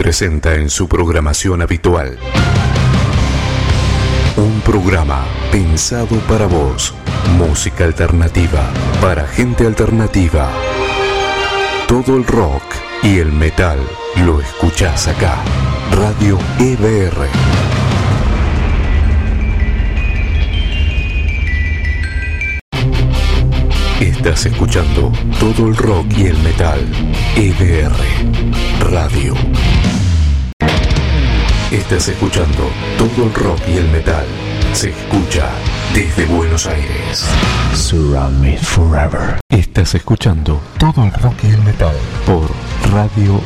Presenta en su programación habitual un programa pensado para vos, música alternativa, para gente alternativa. Todo el rock y el metal lo escuchás acá. Radio EBR. Estás escuchando todo el rock y el metal. EBR Radio. Estás escuchando todo el rock y el metal. Se escucha desde Buenos Aires. Surround me forever. Estás escuchando todo el rock y el metal por radioebr.org.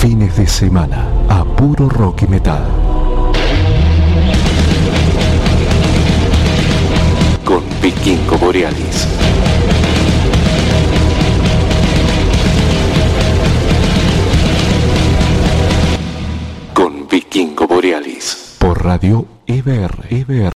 Fines de semana a puro rock y metal. Con Vikingo Borealis. Con Vikingo Borealis. Por Radio EBR. EBR.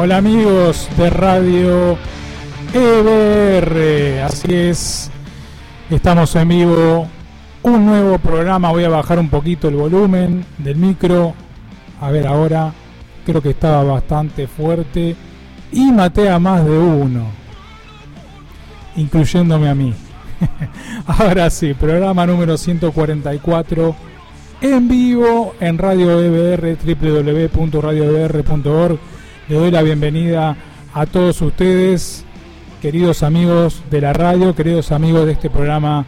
Hola. Amigos de Radio EBR. Así es. Estamos en vivo. Un nuevo programa. Voy a bajar un poquito el volumen del micro. A ver ahora. Creo que estaba bastante fuerte. Y maté a más de uno. Incluyéndome a mí. ahora sí. Programa número 144 en vivo en Radio EBR, www.radioebr.org. Le doy la bienvenida a todos ustedes, queridos amigos de la radio, queridos amigos de este programa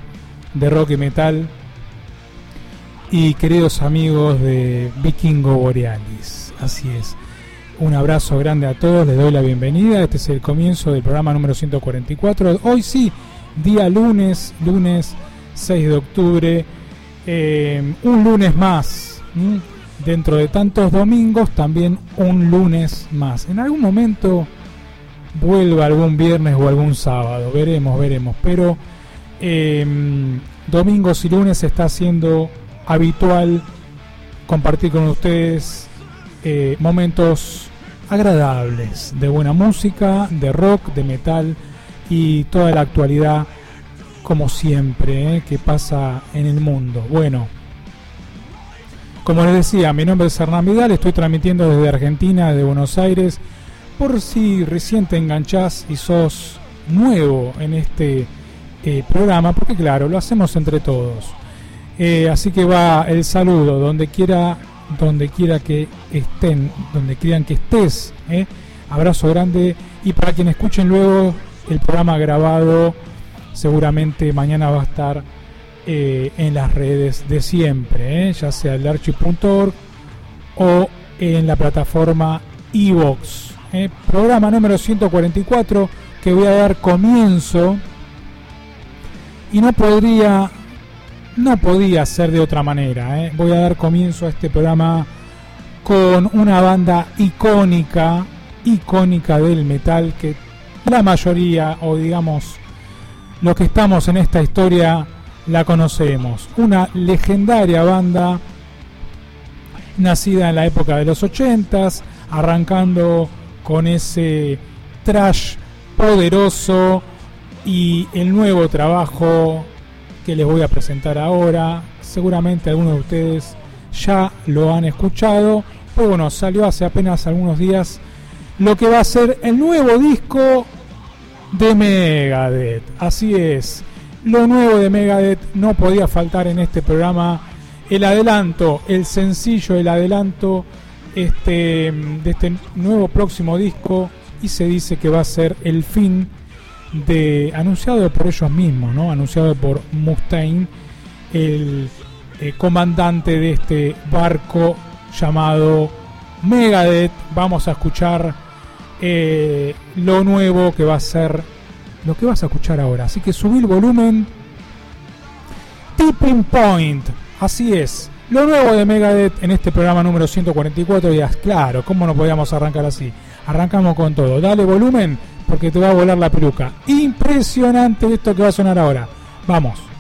de rock y metal y queridos amigos de Vikingo Borealis. Así es. Un abrazo grande a todos, les doy la bienvenida. Este es el comienzo del programa número 144. Hoy sí, día lunes, lunes 6 de octubre eh, un lunes más. Dentro de tantos domingos, también un lunes más. En algún momento vuelva algún viernes o algún sábado. Veremos, veremos. Pero em, domingos y lunes está siendo habitual compartir con ustedes eh, momentos agradables de buena música, de rock, de metal y toda la actualidad como siempre, ¿eh? que pasa en el mundo. Bueno, como les decía, mi nombre es Hernán Vidal, estoy transmitiendo desde Argentina, desde Buenos Aires, por si recién te enganchás y sos nuevo en este eh, programa, porque claro, lo hacemos entre todos. Eh, así que va el saludo donde quiera, donde quiera que estén, donde quieran que estés. Abrazo grande y para quienes escuchen luego el programa grabado seguramente mañana va a estar eh, en las redes de siempre, ¿eh? ya sea el archi.org o en la plataforma iVox. ¿eh? Programa número 144 que voy a dar comienzo y no podría no podía ser de otra manera. Voy a dar comienzo a este programa con una banda icónica, icónica del metal que la mayoría, o digamos los que estamos en esta historia la conocemos. Una legendaria banda nacida en la época de los 80s, arrancando con ese trash poderoso y el nuevo trabajo que les voy a presentar ahora. Seguramente algunos de ustedes ya lo han escuchado. Pues bueno, salió hace apenas algunos días lo que va a ser el nuevo disco de Megadeth. Así es, lo nuevo de Megadeth no podía faltar en este programa. El adelanto, el sencillo, el adelanto este, de este nuevo próximo disco y se dice que va a ser el fin de anunciado por ellos mismos, ¿no? Anunciado por Mustaine, el eh, comandante de este barco llamado Megadeth. Vamos a escuchar eh, lo nuevo que va a ser lo que vas a escuchar ahora. Así que subí el volumen. Tipping Point. Así es. Lo nuevo de Megadeth en este programa número 144. Y claro, ¿cómo no podíamos arrancar así? Arrancamos con todo. Dale volumen porque te va a volar la peluca. Impresionante esto que va a sonar ahora. Vamos.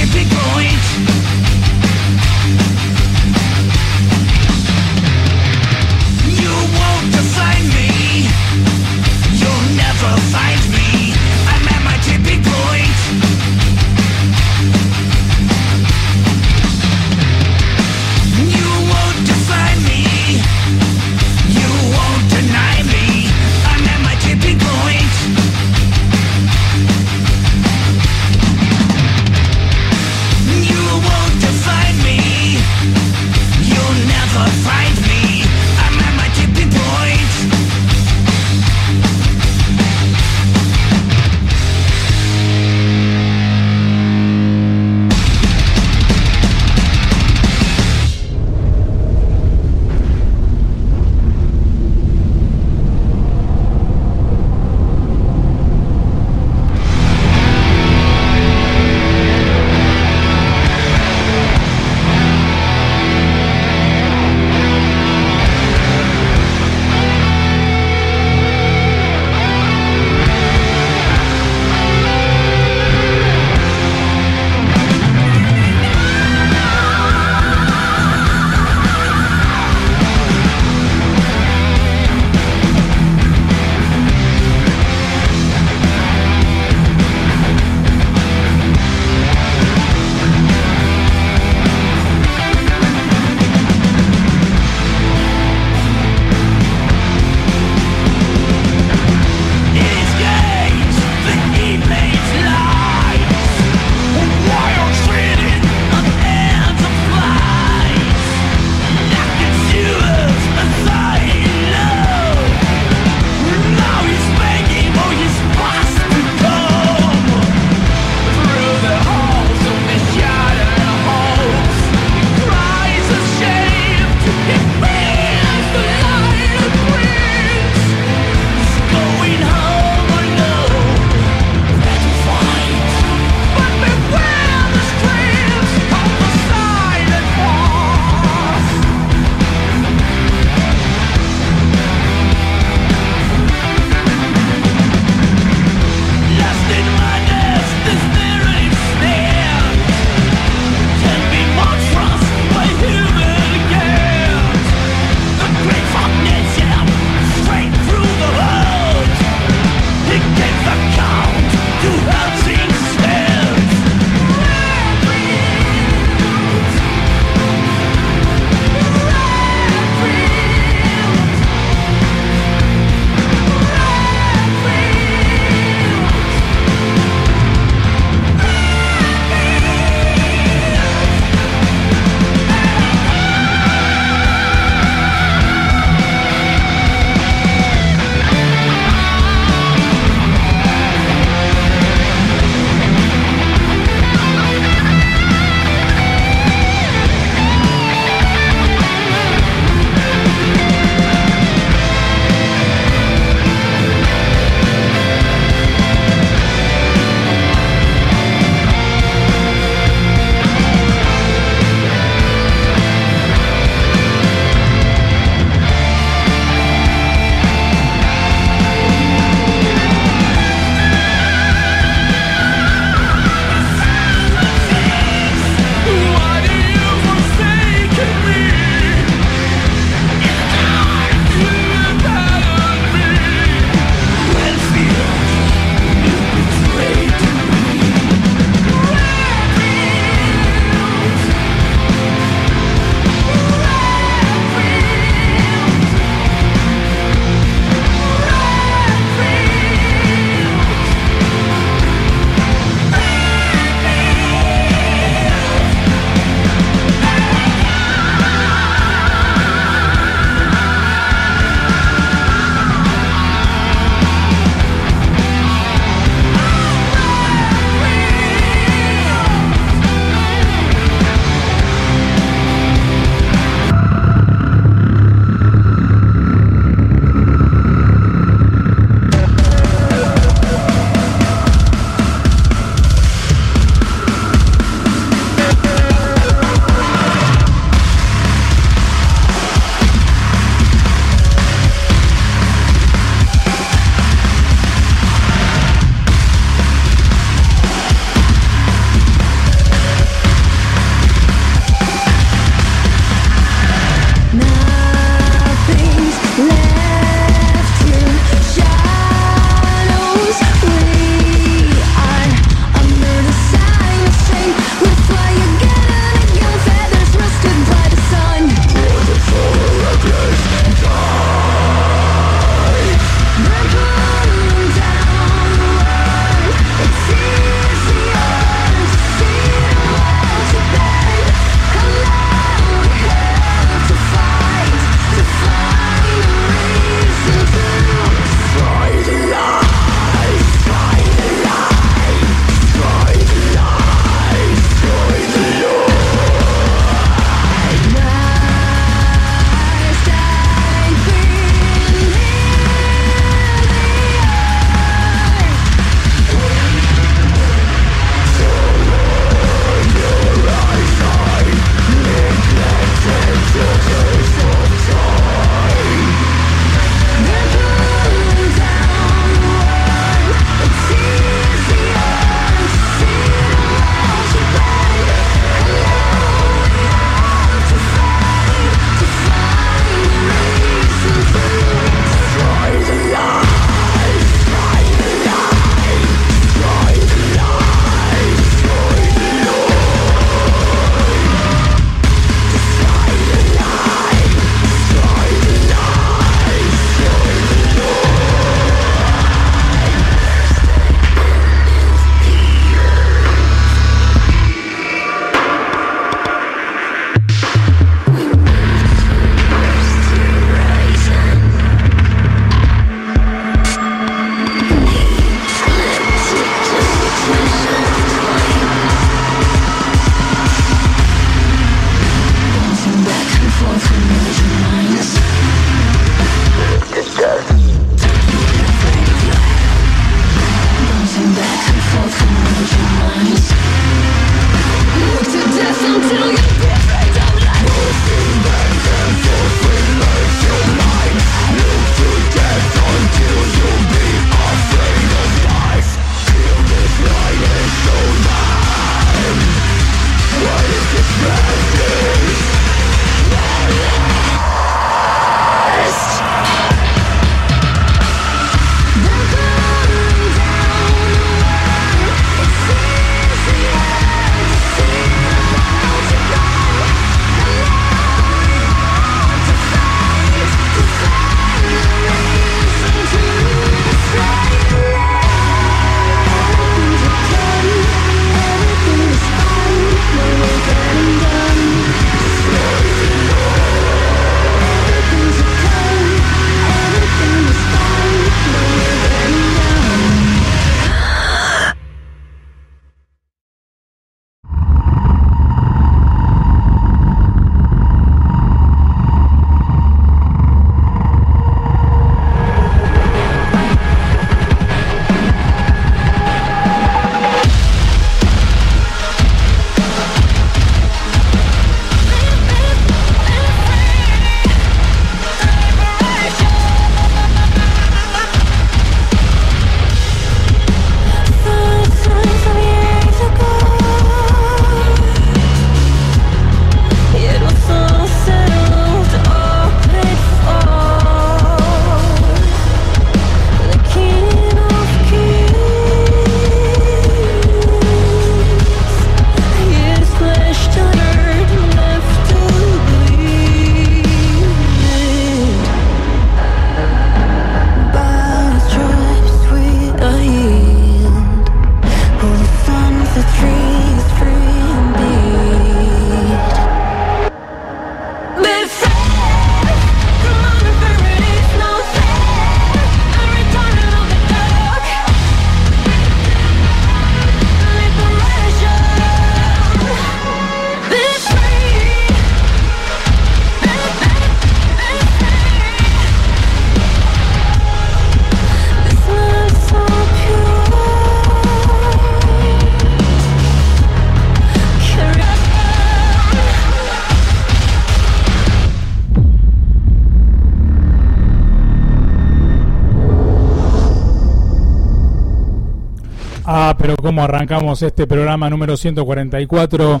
Arrancamos este programa número 144,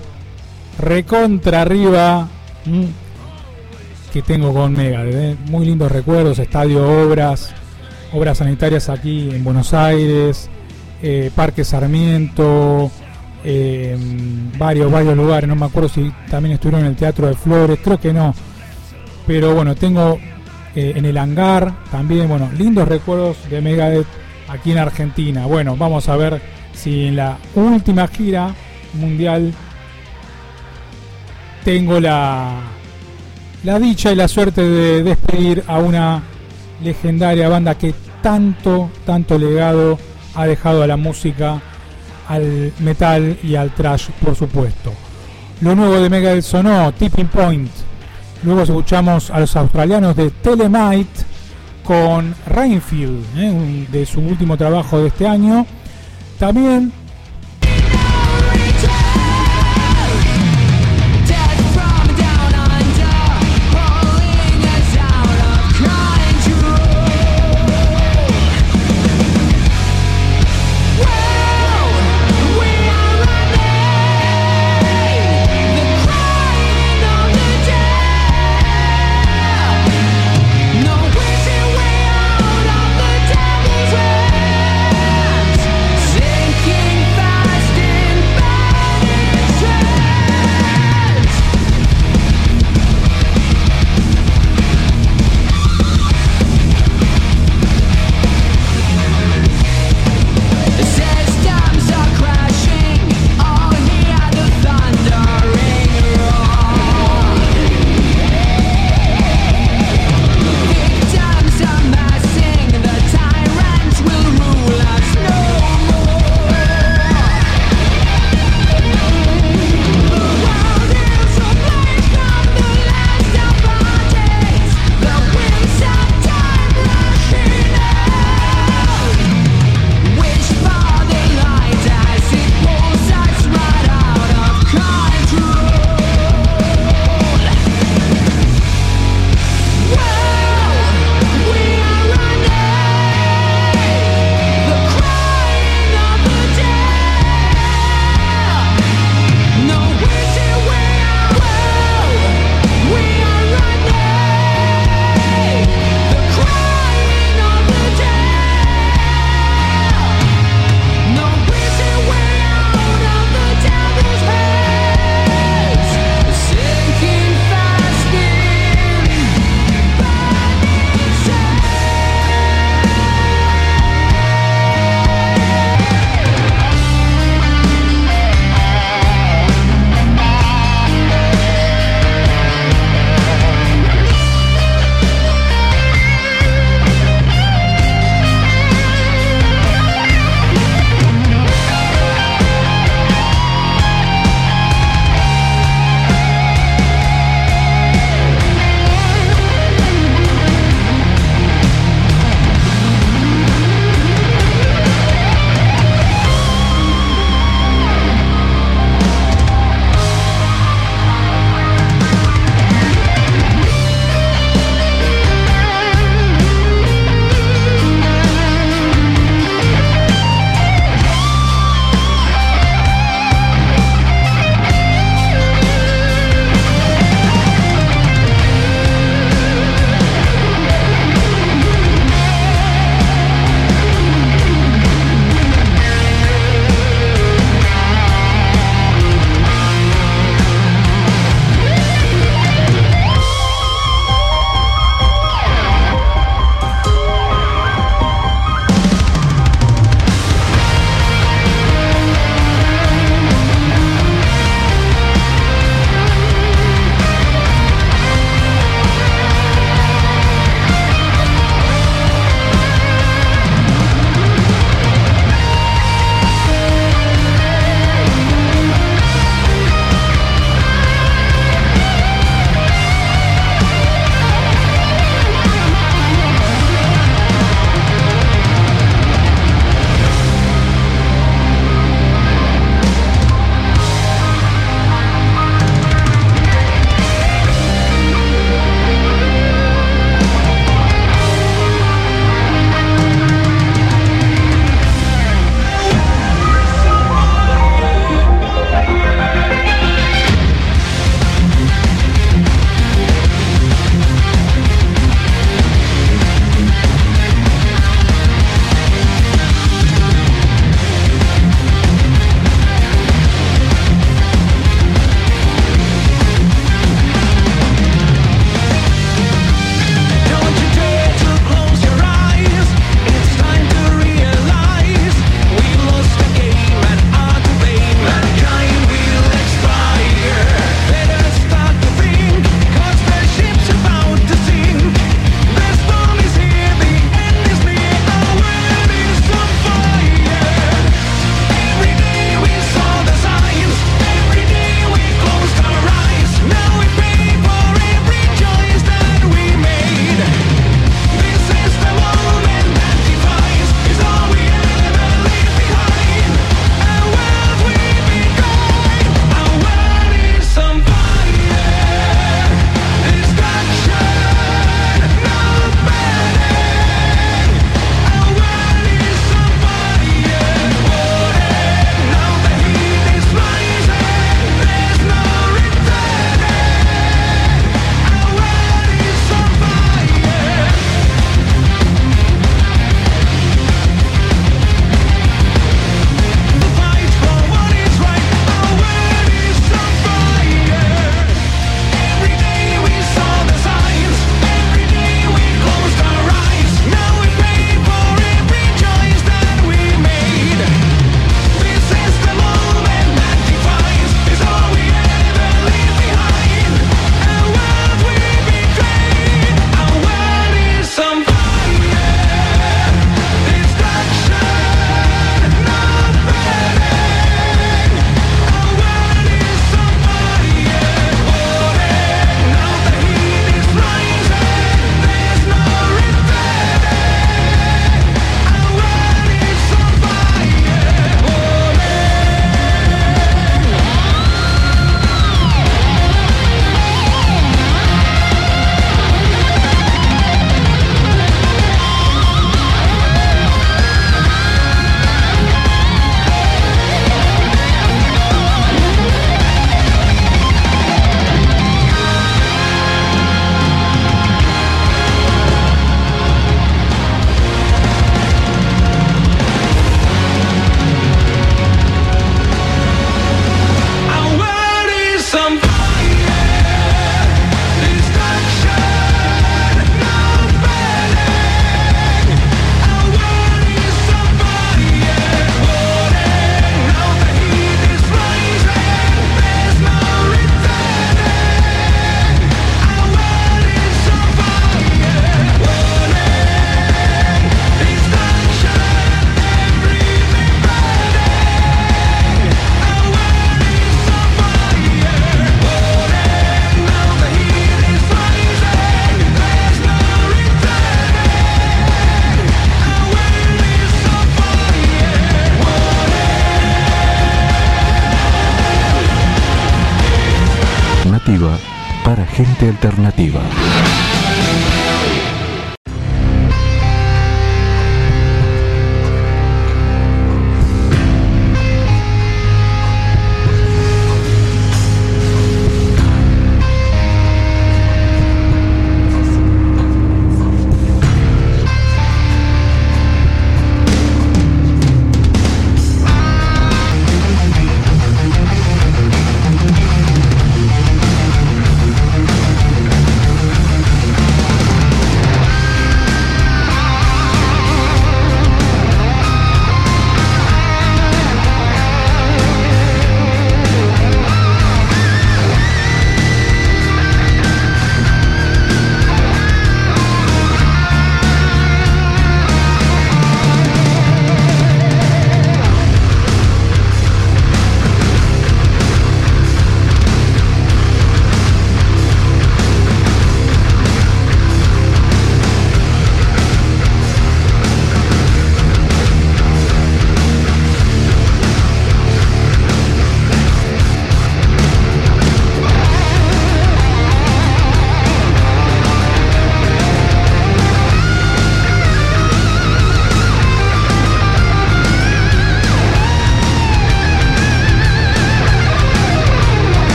recontra arriba, que tengo con Mega. ¿eh? Muy lindos recuerdos, estadio Obras, obras sanitarias aquí en Buenos Aires, eh, Parque Sarmiento, eh, varios, varios lugares, no me acuerdo si también estuvieron en el Teatro de Flores, creo que no. Pero bueno, tengo en el hangar también, bueno, lindos recuerdos de Megadeth aquí en Argentina. Bueno, vamos a ver si en la última gira mundial tengo la, la dicha y la suerte de despedir a una legendaria banda que tanto, tanto legado ha dejado a la música, al metal y al trash, por supuesto. Lo nuevo de Megadeth sonó, Tipping Point. Luego escuchamos a los australianos de Telemite con Rainfield, ¿eh? de su último trabajo de este año. También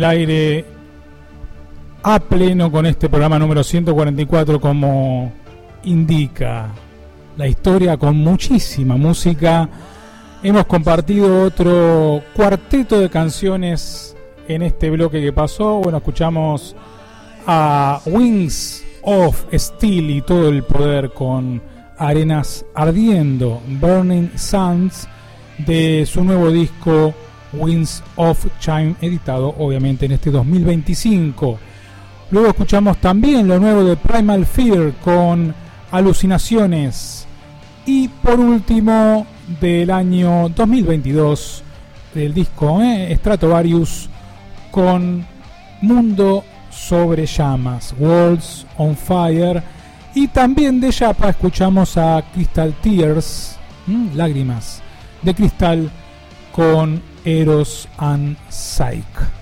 el aire a pleno con este programa número 144 como indica la historia con muchísima música. Hemos compartido otro cuarteto de canciones en este bloque que pasó. Bueno, escuchamos a Wings of Steel y todo el poder con Arenas Ardiendo, Burning Suns, de su nuevo disco Winds of Chime, editado obviamente en este 2025. Luego escuchamos también lo nuevo de Primal Fear con Alucinaciones. Y por último, del año 2022, del disco eh, Stratovarius con Mundo sobre llamas, Worlds on Fire. Y también de Yapa escuchamos a Crystal Tears, lágrimas de cristal, con Eros and Psyche.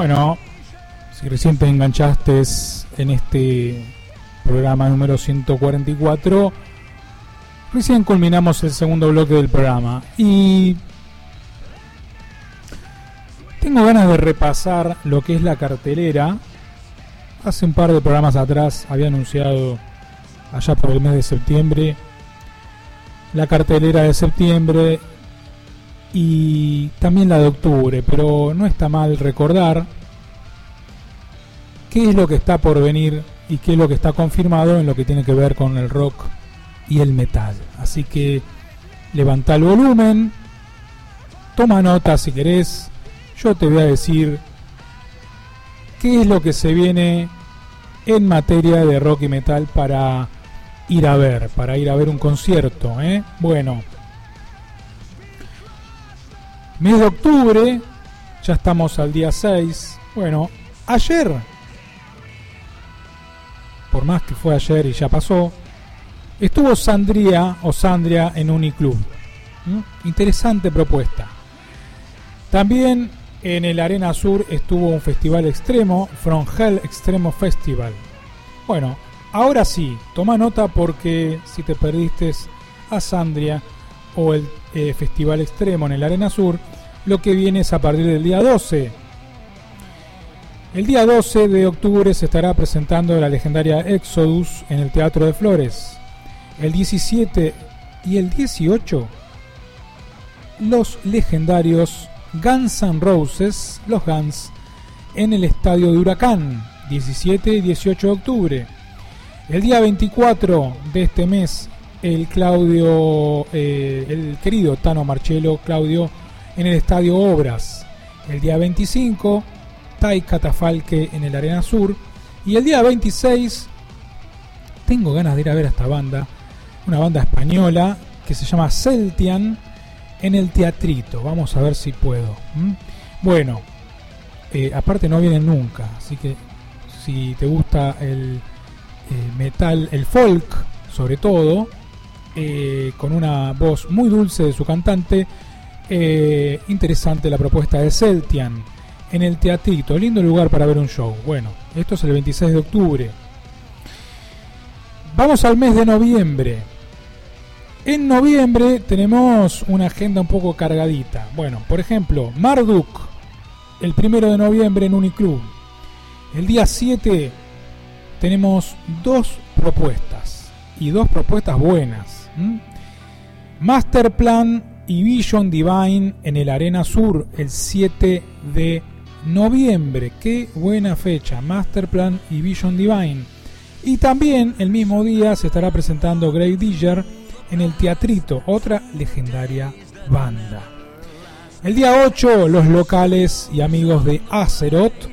Bueno, si recién te enganchaste en este programa número 144, recién culminamos el segundo bloque del programa y tengo ganas de repasar lo que es la cartelera. Hace un par de programas atrás había anunciado allá por el mes de septiembre la cartelera de septiembre y también la de octubre, pero no está mal recordar qué es lo que está por venir y qué es lo que está confirmado en lo que tiene que ver con el rock y el metal. Así que levanta el volumen, toma nota si querés, yo te voy a decir qué es lo que se viene en materia de rock y metal para ir a ver, para ir a ver un concierto. ¿eh? Bueno, mes de octubre, ya estamos al día 6. Bueno, ayer por más que fue ayer y ya pasó, estuvo Sandria o Sandria en Uniclub. Interesante propuesta. También en el Arena Sur estuvo un festival extremo, From Hell Extremo Festival. Bueno, ahora sí, toma nota porque si te perdiste a Sandria o el eh, Festival Extremo en el Arena Sur, lo que viene es a partir del día 12 el día 12 de octubre se estará presentando la legendaria Exodus en el Teatro de Flores. El 17 y el 18, los legendarios Guns N' Roses, los Guns, en el estadio de Huracán, 17 y 18 de octubre. El día 24 de este mes, el Claudio, eh, el querido Tano Marcelo Claudio, en el estadio Obras. El día 25, Tai Catafalque en el Arena Sur. Y el día 26, tengo ganas de ir a ver a esta banda, una banda española que se llama Celtian en el teatrito. Vamos a ver si puedo. Bueno, eh, aparte no vienen nunca, así que si te gusta el eh, metal, el folk sobre todo, eh, con una voz muy dulce de su cantante, interesante la propuesta de Celtian en el teatrito, lindo lugar para ver un show. Bueno, esto es el 26 de octubre. Vamos al mes de noviembre. En noviembre tenemos una agenda un poco cargadita. Bueno, por ejemplo, Marduk, el primero de noviembre en Uniclub. El día 7 tenemos dos propuestas y dos propuestas buenas. Masterplan y Vision Divine en el Arena Sur el 7 de noviembre. Qué buena fecha, Masterplan y Vision Divine. Y también el mismo día se estará presentando Grey Digger en el Teatrito, otra legendaria banda. El día 8, los locales y amigos de Azeroth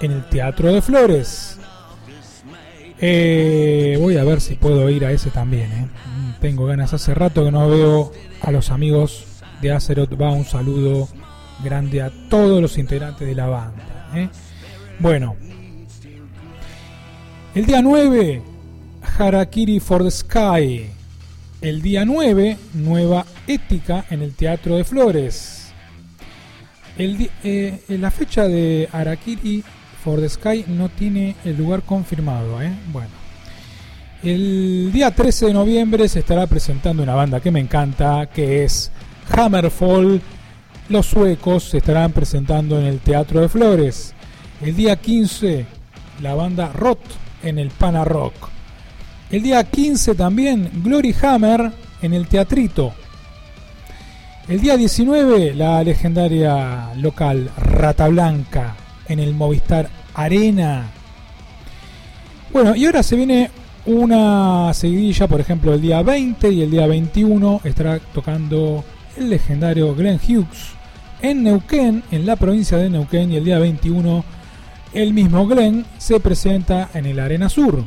en el Teatro de Flores. Eh, voy a ver si puedo ir a ese también. Eh. Mm, tengo ganas, hace rato que no veo a los amigos de Azeroth. Va un saludo grande a todos los integrantes de la banda. Eh. Bueno, el día 9, Harakiri for the Sky el día 9, nueva ética en el Teatro de Flores. El, eh, la fecha de Arakiri for the Sky no tiene el lugar confirmado. ¿eh? Bueno, el día 13 de noviembre se estará presentando una banda que me encanta, que es Hammerfall. Los suecos se estarán presentando en el Teatro de Flores. El día 15, la banda Rot en el Pana Rock. El día 15 también Glory Hammer en el Teatrito. El día 19 la legendaria local Rata Blanca en el Movistar Arena. Bueno, y ahora se viene una seguidilla, por ejemplo, el día 20 y el día 21 estará tocando el legendario Glenn Hughes en Neuquén, en la provincia de Neuquén, y el día 21 el mismo Glenn se presenta en el Arena Sur.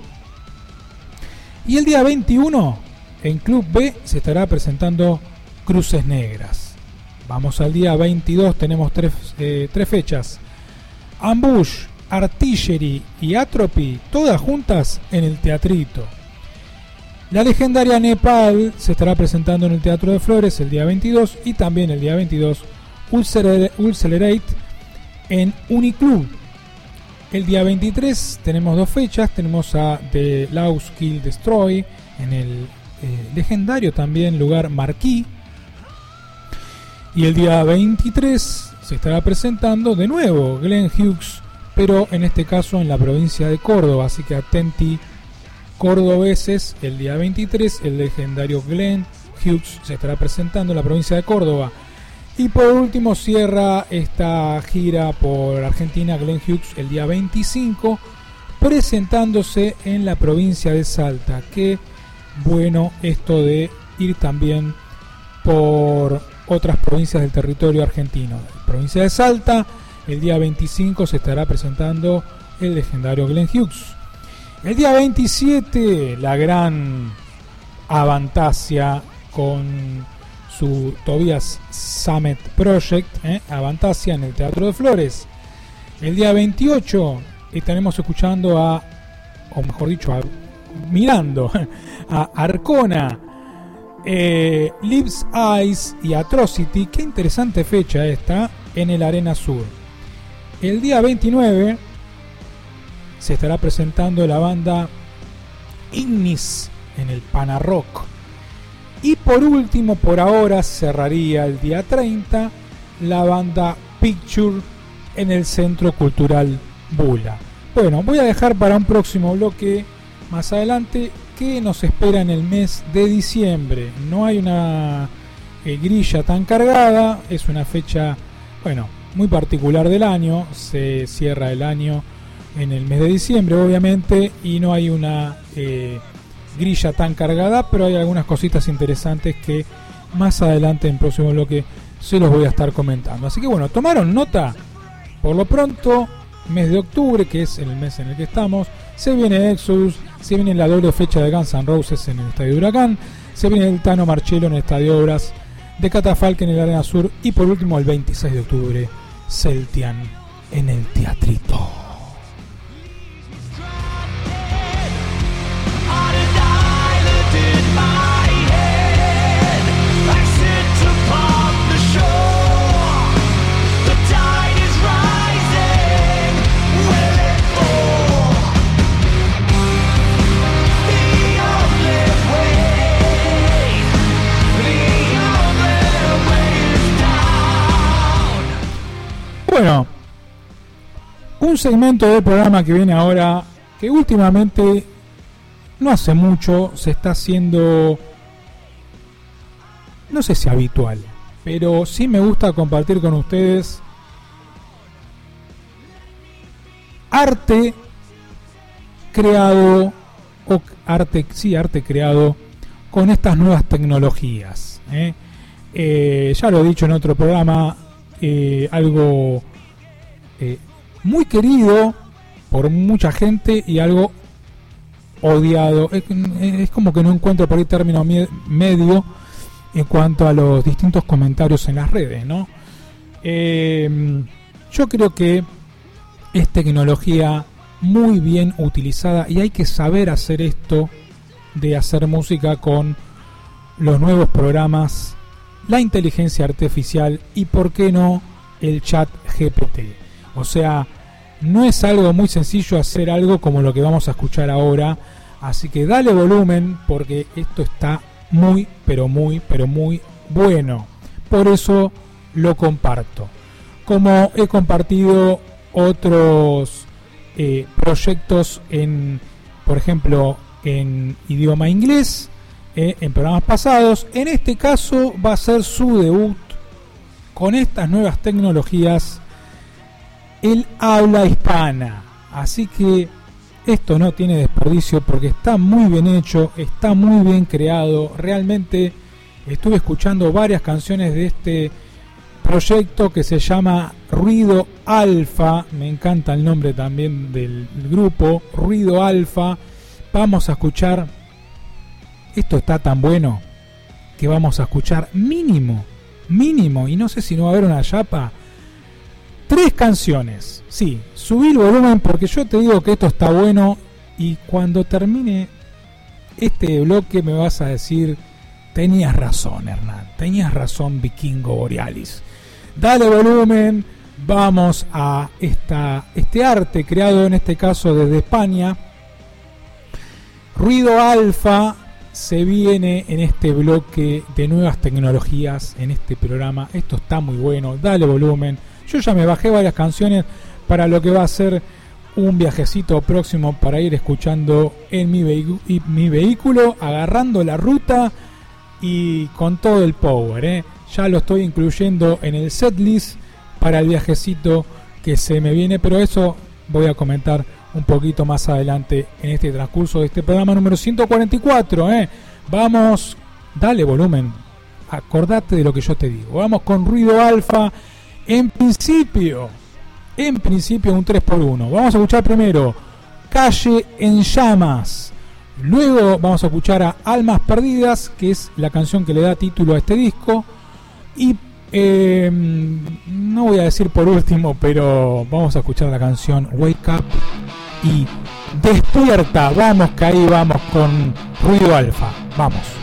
Y el día 21 en Club B se estará presentando Cruces Negras. Vamos al día 22, tenemos tres, eh, tres fechas. Ambush, Artillery y Atropy, todas juntas en el teatrito. La legendaria Nepal se estará presentando en el Teatro de Flores el día 22 y también el día 22 Ulcerate en Uniclub el día 23 tenemos dos fechas, tenemos a The Laws Kill Destroy en el eh, legendario también lugar Marquí. Y el día 23 se estará presentando de nuevo Glenn Hughes, pero en este caso en la provincia de Córdoba, así que atenti cordobeses, el día 23 el legendario Glenn Hughes se estará presentando en la provincia de Córdoba. Y por último cierra esta gira por Argentina Glenn Hughes el día 25 presentándose en la provincia de Salta. Qué bueno esto de ir también por otras provincias del territorio argentino. provincia de Salta, el día 25 se estará presentando el legendario Glenn Hughes. El día 27, la gran Avantasia con su Tobias Summit Project, eh, Avantasia, en el Teatro de Flores. El día 28 estaremos escuchando a, o mejor dicho, mirando a Arcona, eh, Lives Eyes y Atrocity. Qué interesante fecha esta en el Arena Sur. El día 29 se estará presentando la banda Ignis en el Panarrock. Y por último, por ahora, cerraría el día 30 la banda Picture en el Centro Cultural Bula. Bueno, voy a dejar para un próximo bloque más adelante qué nos espera en el mes de diciembre. No hay una eh, grilla tan cargada, es una fecha, bueno, muy particular del año, se cierra el año en el mes de diciembre, obviamente, y no hay una eh, grilla tan cargada, pero hay algunas cositas interesantes que más adelante en el próximo bloque se los voy a estar comentando. Así que bueno, tomaron nota. Por lo pronto, mes de octubre, que es el mes en el que estamos, se viene Exodus, se viene la doble fecha de Guns N' Roses en el Estadio Huracán, se viene el Tano Marcello en el Estadio Obras de Catafalque en el Arena Sur y por último el 26 de octubre, Celtian en el Teatrito. Bueno, un segmento del programa que viene ahora, que últimamente, no hace mucho, se está haciendo, no sé si habitual, pero sí me gusta compartir con ustedes arte creado, o arte, sí, arte creado con estas nuevas tecnologías. ¿eh? Eh, ya lo he dicho en otro programa, eh, algo eh, muy querido por mucha gente y algo odiado. Es, como que no encuentro por ahí término medio en cuanto a los distintos comentarios en las redes, ¿no? Em, yo creo que es tecnología muy bien utilizada y hay que saber hacer esto de hacer música con los nuevos programas la inteligencia artificial y, por qué no, el chat GPT. O sea, no es algo muy sencillo hacer algo como lo que vamos a escuchar ahora. Así que dale volumen porque esto está muy, pero muy, pero muy bueno. Por eso lo comparto. Como he compartido otros eh, proyectos en, por ejemplo, en idioma inglés, eh, en programas pasados. En este caso va a ser su debut con estas nuevas tecnologías. El habla hispana. Así que esto no tiene desperdicio porque está muy bien hecho, está muy bien creado. Realmente estuve escuchando varias canciones de este proyecto que se llama Ruido Alfa. Me encanta el nombre también del grupo, Ruido Alfa. Vamos a escuchar esto está tan bueno que vamos a escuchar mínimo, mínimo, y no sé si no va a haber una chapa, tres canciones. Sí, subí volumen porque yo te digo que esto está bueno y cuando termine este bloque me vas a decir, tenías razón Hernán, tenías razón Vikingo Borealis. Dale volumen, vamos a esta, este arte creado en este caso desde España. Ruido Alfa se viene en este bloque de nuevas tecnologías en este programa. Esto está muy bueno, dale volumen. Yo ya me bajé varias canciones para lo que va a ser un viajecito próximo para ir escuchando en mi, vehículo, agarrando la ruta y con todo el power. ¿eh? Ya lo estoy incluyendo en el setlist para el viajecito que se me viene, pero eso voy a comentar un poquito más adelante en este transcurso de este programa número 144. ¿eh? Vamos, dale volumen, acordate de lo que yo te digo. Vamos con ruido alfa. En principio, en principio un 3x1. Vamos a escuchar primero Calle en llamas. Luego vamos a escuchar a Almas Perdidas, que es la canción que le da título a este disco. Y em, no voy a decir por último, pero vamos a escuchar la canción Wake Up y despierta. Vamos que ahí vamos con ruido alfa. Vamos.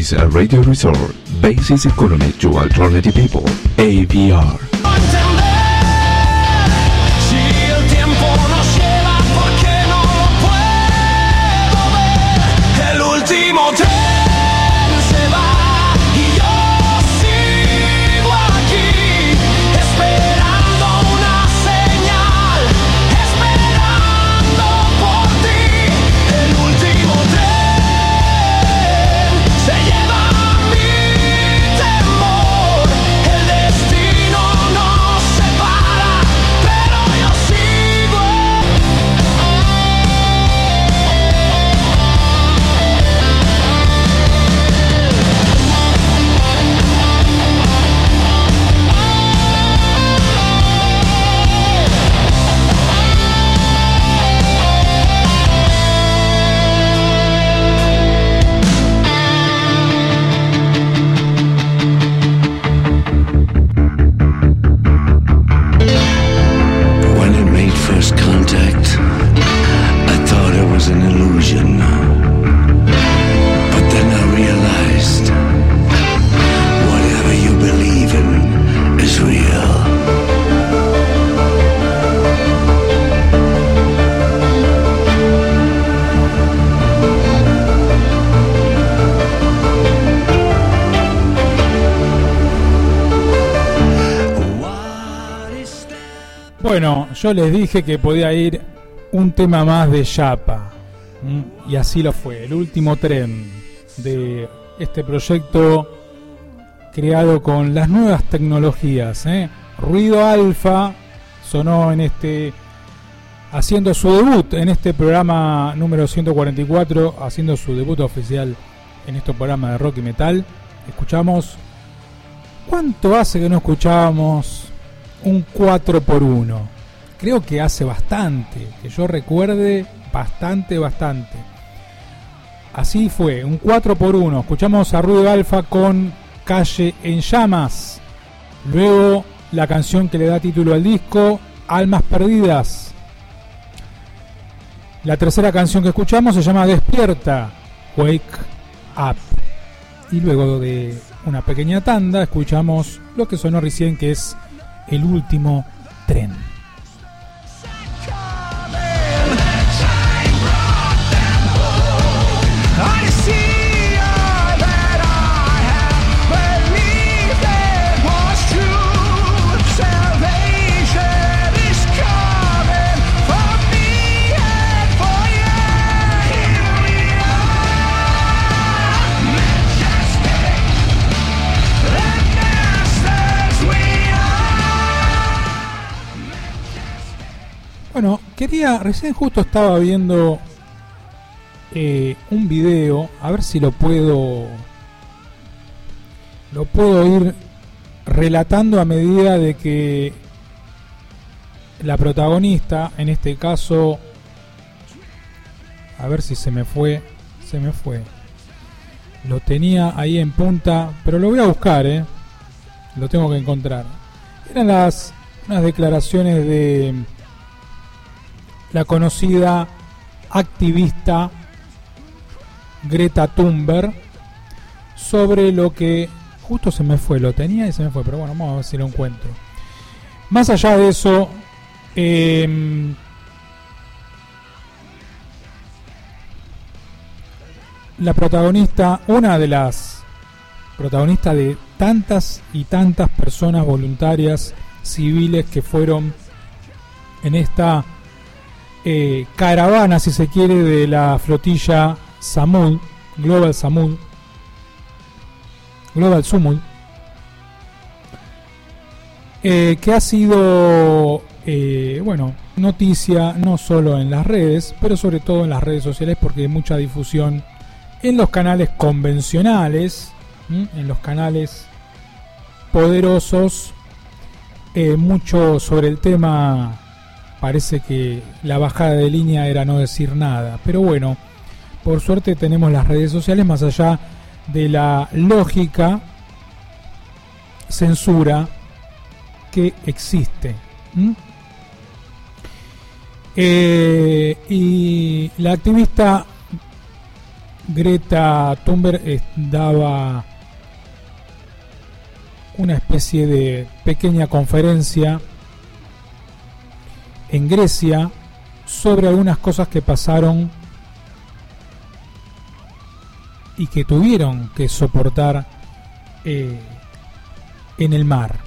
Is a radio resort. Basis Economy to Alternative People. AVR. Yo les dije que podía ir un tema más de Yapa. ¿m? Y así lo fue. El último tren de este proyecto creado con las nuevas tecnologías. ¿eh? Ruido Alfa sonó en este. haciendo su debut en este programa número 144, haciendo su debut oficial en este programa de rock y metal. Escuchamos. ¿Cuánto hace que no escuchábamos un 4 por 1 Creo que hace bastante, que yo recuerde bastante, bastante. Así fue, un 4 por 1 Escuchamos a Ruido Alfa con Calle en Llamas. Luego la canción que le da título al disco, Almas Perdidas. La tercera canción que escuchamos se llama Despierta, Wake Up. Y luego de una pequeña tanda escuchamos lo que sonó recién que es el último tren. Quería, recién justo estaba viendo eh, un video, a ver si lo puedo, lo puedo ir relatando a medida de que la protagonista, en este caso, a ver si se me fue, se me fue. Lo tenía ahí en punta, pero lo voy a buscar, eh. Lo tengo que encontrar. Eran las unas declaraciones de la conocida activista Greta Thunberg sobre lo que justo se me fue, lo tenía y se me fue, pero bueno, vamos a ver si lo encuentro. Más allá de eso, em, la protagonista, una de las protagonistas de tantas y tantas personas voluntarias civiles que fueron en esta eh, caravana, si se quiere, de la flotilla Samud, Global Samud, Global Sumud, eh, que ha sido, eh, bueno, noticia no solo en las redes, pero sobre todo en las redes sociales porque hay mucha difusión en los canales convencionales, en los canales poderosos, eh, mucho sobre el tema parece que la bajada de línea era no decir nada. Pero bueno, por suerte tenemos las redes sociales más allá de la lógica censura que existe. Eh, y la activista Greta Thunberg daba una especie de pequeña conferencia en Grecia sobre algunas cosas que pasaron y que tuvieron que soportar eh, en el mar.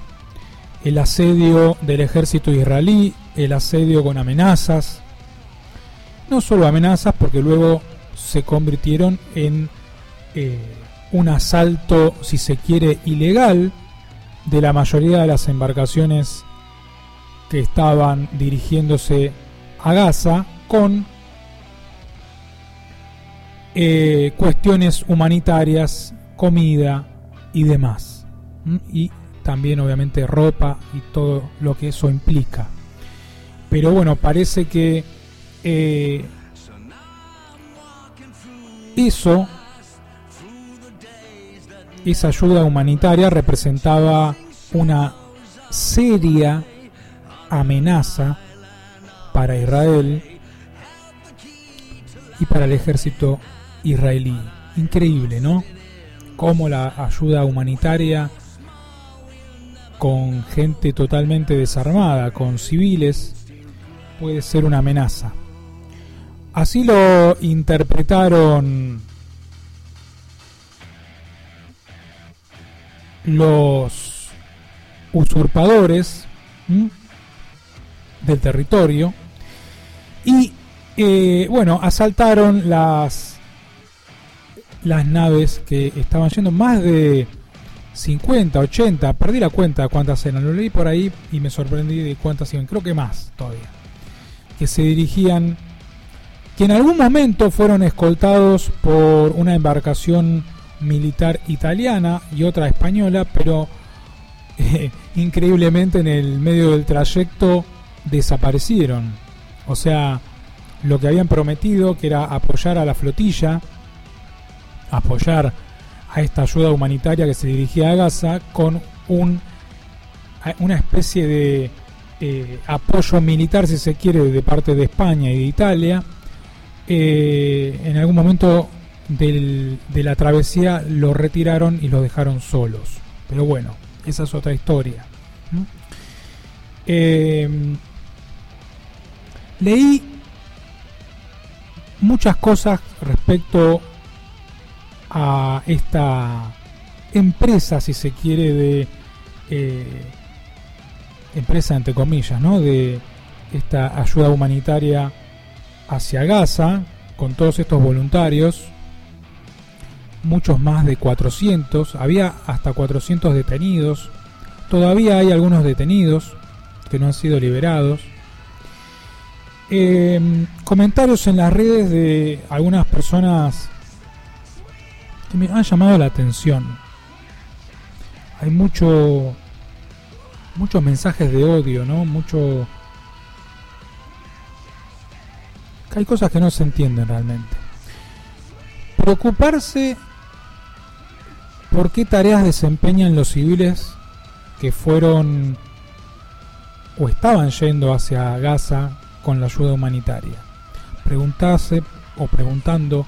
El asedio del ejército israelí, el asedio con amenazas, no solo amenazas, porque luego se convirtieron en eh, un asalto, si se quiere, ilegal de la mayoría de las embarcaciones que estaban dirigiéndose a Gaza con eh, cuestiones humanitarias, comida y demás. Y también obviamente ropa y todo lo que eso implica. Pero bueno, parece que eh, eso, esa ayuda humanitaria representaba una seria amenaza para Israel y para el ejército israelí. Increíble, ¿no? Cómo la ayuda humanitaria con gente totalmente desarmada, con civiles, puede ser una amenaza. Así lo interpretaron los usurpadores del territorio. Y eh, bueno asaltaron las las naves que estaban yendo más de 50, 80, perdí la cuenta cuántas eran, lo leí por ahí y me sorprendí de cuántas iban, creo que más todavía, que se dirigían que en algún momento fueron escoltados por una embarcación militar italiana y otra española, pero eh, increíblemente en el medio del trayecto desaparecieron. O sea, lo que habían prometido, que era apoyar a la flotilla, apoyar a esta ayuda humanitaria que se dirigía a Gaza con un, una especie de eh, apoyo militar, si se quiere, de parte de España y de Italia, eh, en algún momento de la travesía lo retiraron y lo dejaron solos. Pero bueno, esa es otra historia. Eh, leí muchas cosas respecto a esta empresa, si se quiere, de eh, empresa entre comillas, ¿no? De esta ayuda humanitaria hacia Gaza, con todos estos voluntarios, muchos más de 400, había hasta 400 detenidos, todavía hay algunos detenidos que no han sido liberados. Em, comentarios en las redes de algunas personas que me han llamado la atención. Hay mucho muchos mensajes de odio, ¿no? Mucho hay cosas que no se entienden realmente. Preocuparse por qué tareas desempeñan los civiles que fueron o estaban yendo hacia Gaza con la ayuda humanitaria. Preguntarse o preguntando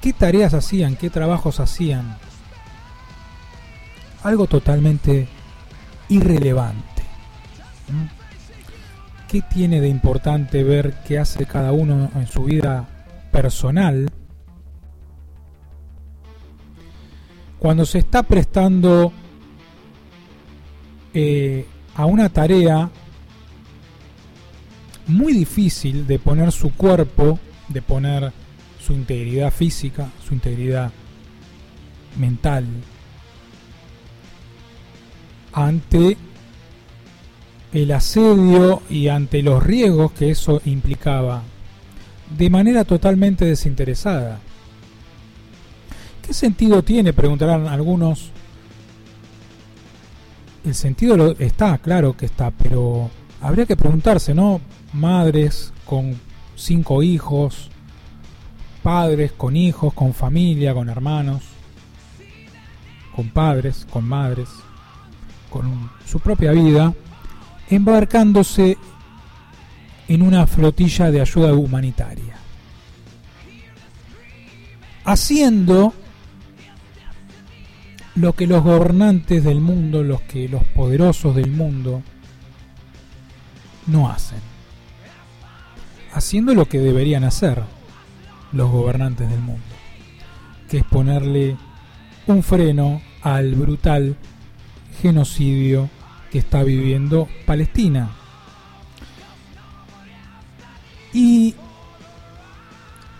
qué tareas hacían, qué trabajos hacían. Algo totalmente irrelevante. ¿Qué tiene de importante ver qué hace cada uno en su vida personal? Cuando se está prestando eh, a una tarea muy difícil de poner su cuerpo, de poner su integridad física, su integridad mental, ante el asedio y ante los riesgos que eso implicaba, de manera totalmente desinteresada. ¿Qué sentido tiene? Preguntarán algunos. El sentido está, claro que está, pero habría que preguntarse, ¿no? Madres con cinco hijos, padres con hijos, con familia, con hermanos, con padres, con madres, con su propia vida, embarcándose en una flotilla de ayuda humanitaria. haciendo lo que los gobernantes del mundo, los que los poderosos del mundo no hacen. Haciendo lo que deberían hacer los gobernantes del mundo, que es ponerle un freno al brutal genocidio que está viviendo Palestina. Y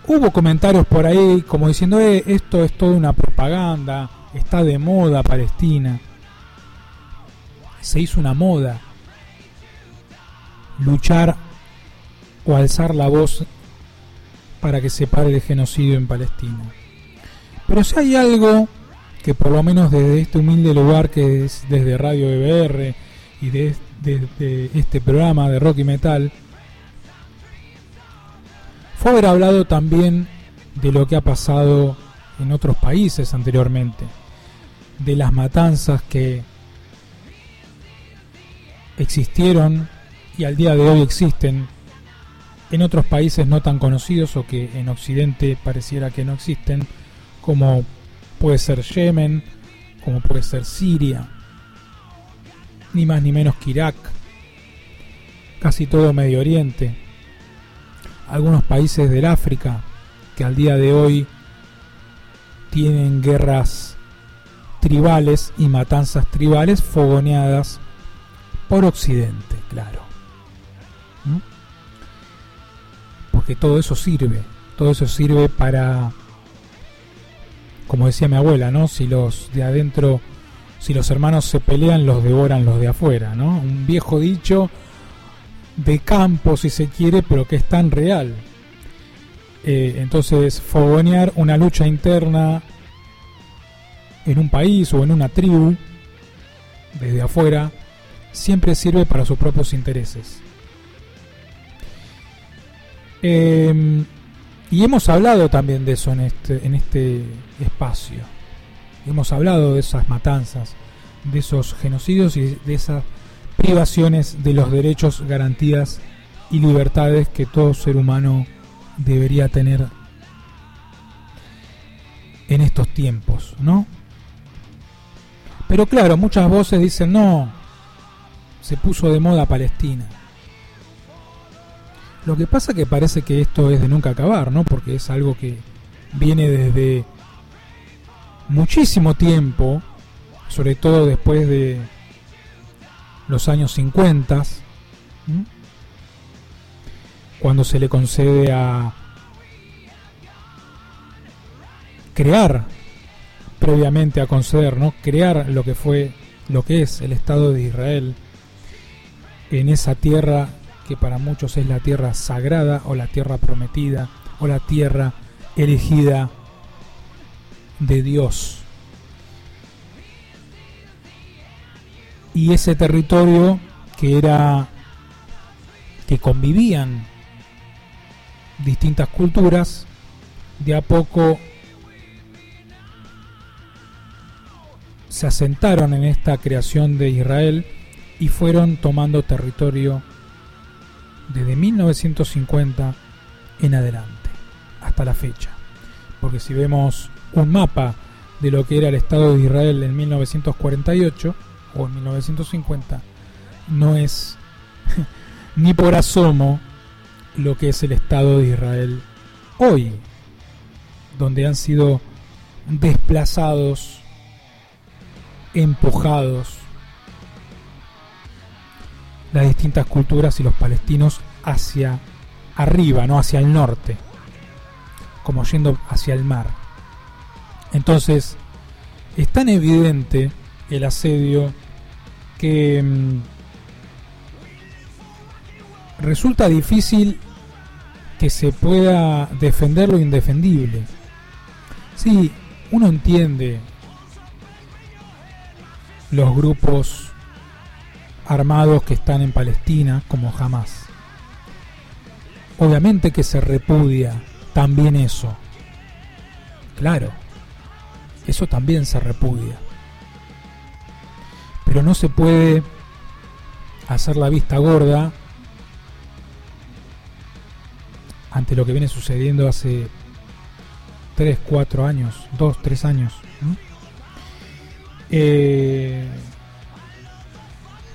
hubo comentarios por ahí como diciendo eh, esto es toda una propaganda, está de moda Palestina. Se hizo una moda luchar o alzar la voz para que se pare el genocidio en Palestina. Pero si hay algo que por lo menos desde este humilde lugar que es desde Radio EBR y desde este programa de rock y metal, fue haber hablado también de lo que ha pasado en otros países anteriormente, de las matanzas que existieron y al día de hoy existen en otros países no tan conocidos o que en Occidente pareciera que no existen, como puede ser Yemen, como puede ser Siria, ni más ni menos que Irak, casi todo Medio Oriente, algunos países del África que al día de hoy tienen guerras tribales y matanzas tribales fogoneadas por Occidente, claro. Porque todo eso sirve, todo eso sirve para, como decía mi abuela, ¿no? Si los de adentro, si los hermanos se pelean, los devoran los de afuera, ¿no? Un viejo dicho de campo, si se quiere, pero que es tan real. Eh, entonces, fogonear una lucha interna en un país o en una tribu, desde afuera, siempre sirve para sus propios intereses. Em, y hemos hablado también de eso en este, en este espacio. Hemos hablado de esas matanzas, de esos genocidios y de esas privaciones de los derechos, garantías y libertades que todo ser humano debería tener en estos tiempos, ¿no? Pero claro, muchas voces dicen, no, se puso de moda Palestina. Lo que pasa que parece que esto es de nunca acabar, ¿no? Porque es algo que viene desde muchísimo tiempo, sobre todo después de los años 50, cuando se le concede a crear, previamente a conceder, ¿no? crear lo que fue, lo que es el Estado de Israel en esa tierra que para muchos es la tierra sagrada o la tierra prometida o la tierra elegida de Dios. y ese territorio que era que convivían distintas culturas de a poco se asentaron en esta creación de Israel y fueron tomando territorio desde 1950 en adelante hasta la fecha. Porque si vemos un mapa de lo que era el Estado de Israel en 1948 o en 1950 no es ni por asomo lo que es el Estado de Israel hoy, donde han sido desplazados, empujados las distintas culturas y los palestinos hacia arriba, no hacia el norte, como yendo hacia el mar. Entonces, es tan evidente el asedio que mm, resulta difícil que se pueda defender lo indefendible. Sí, uno entiende los grupos armados que están en Palestina como jamás. Obviamente que se repudia también eso. Claro, eso también se repudia pero no se puede hacer la vista gorda ante lo que viene sucediendo hace 3, 4 años, 2, 3 años. Eh,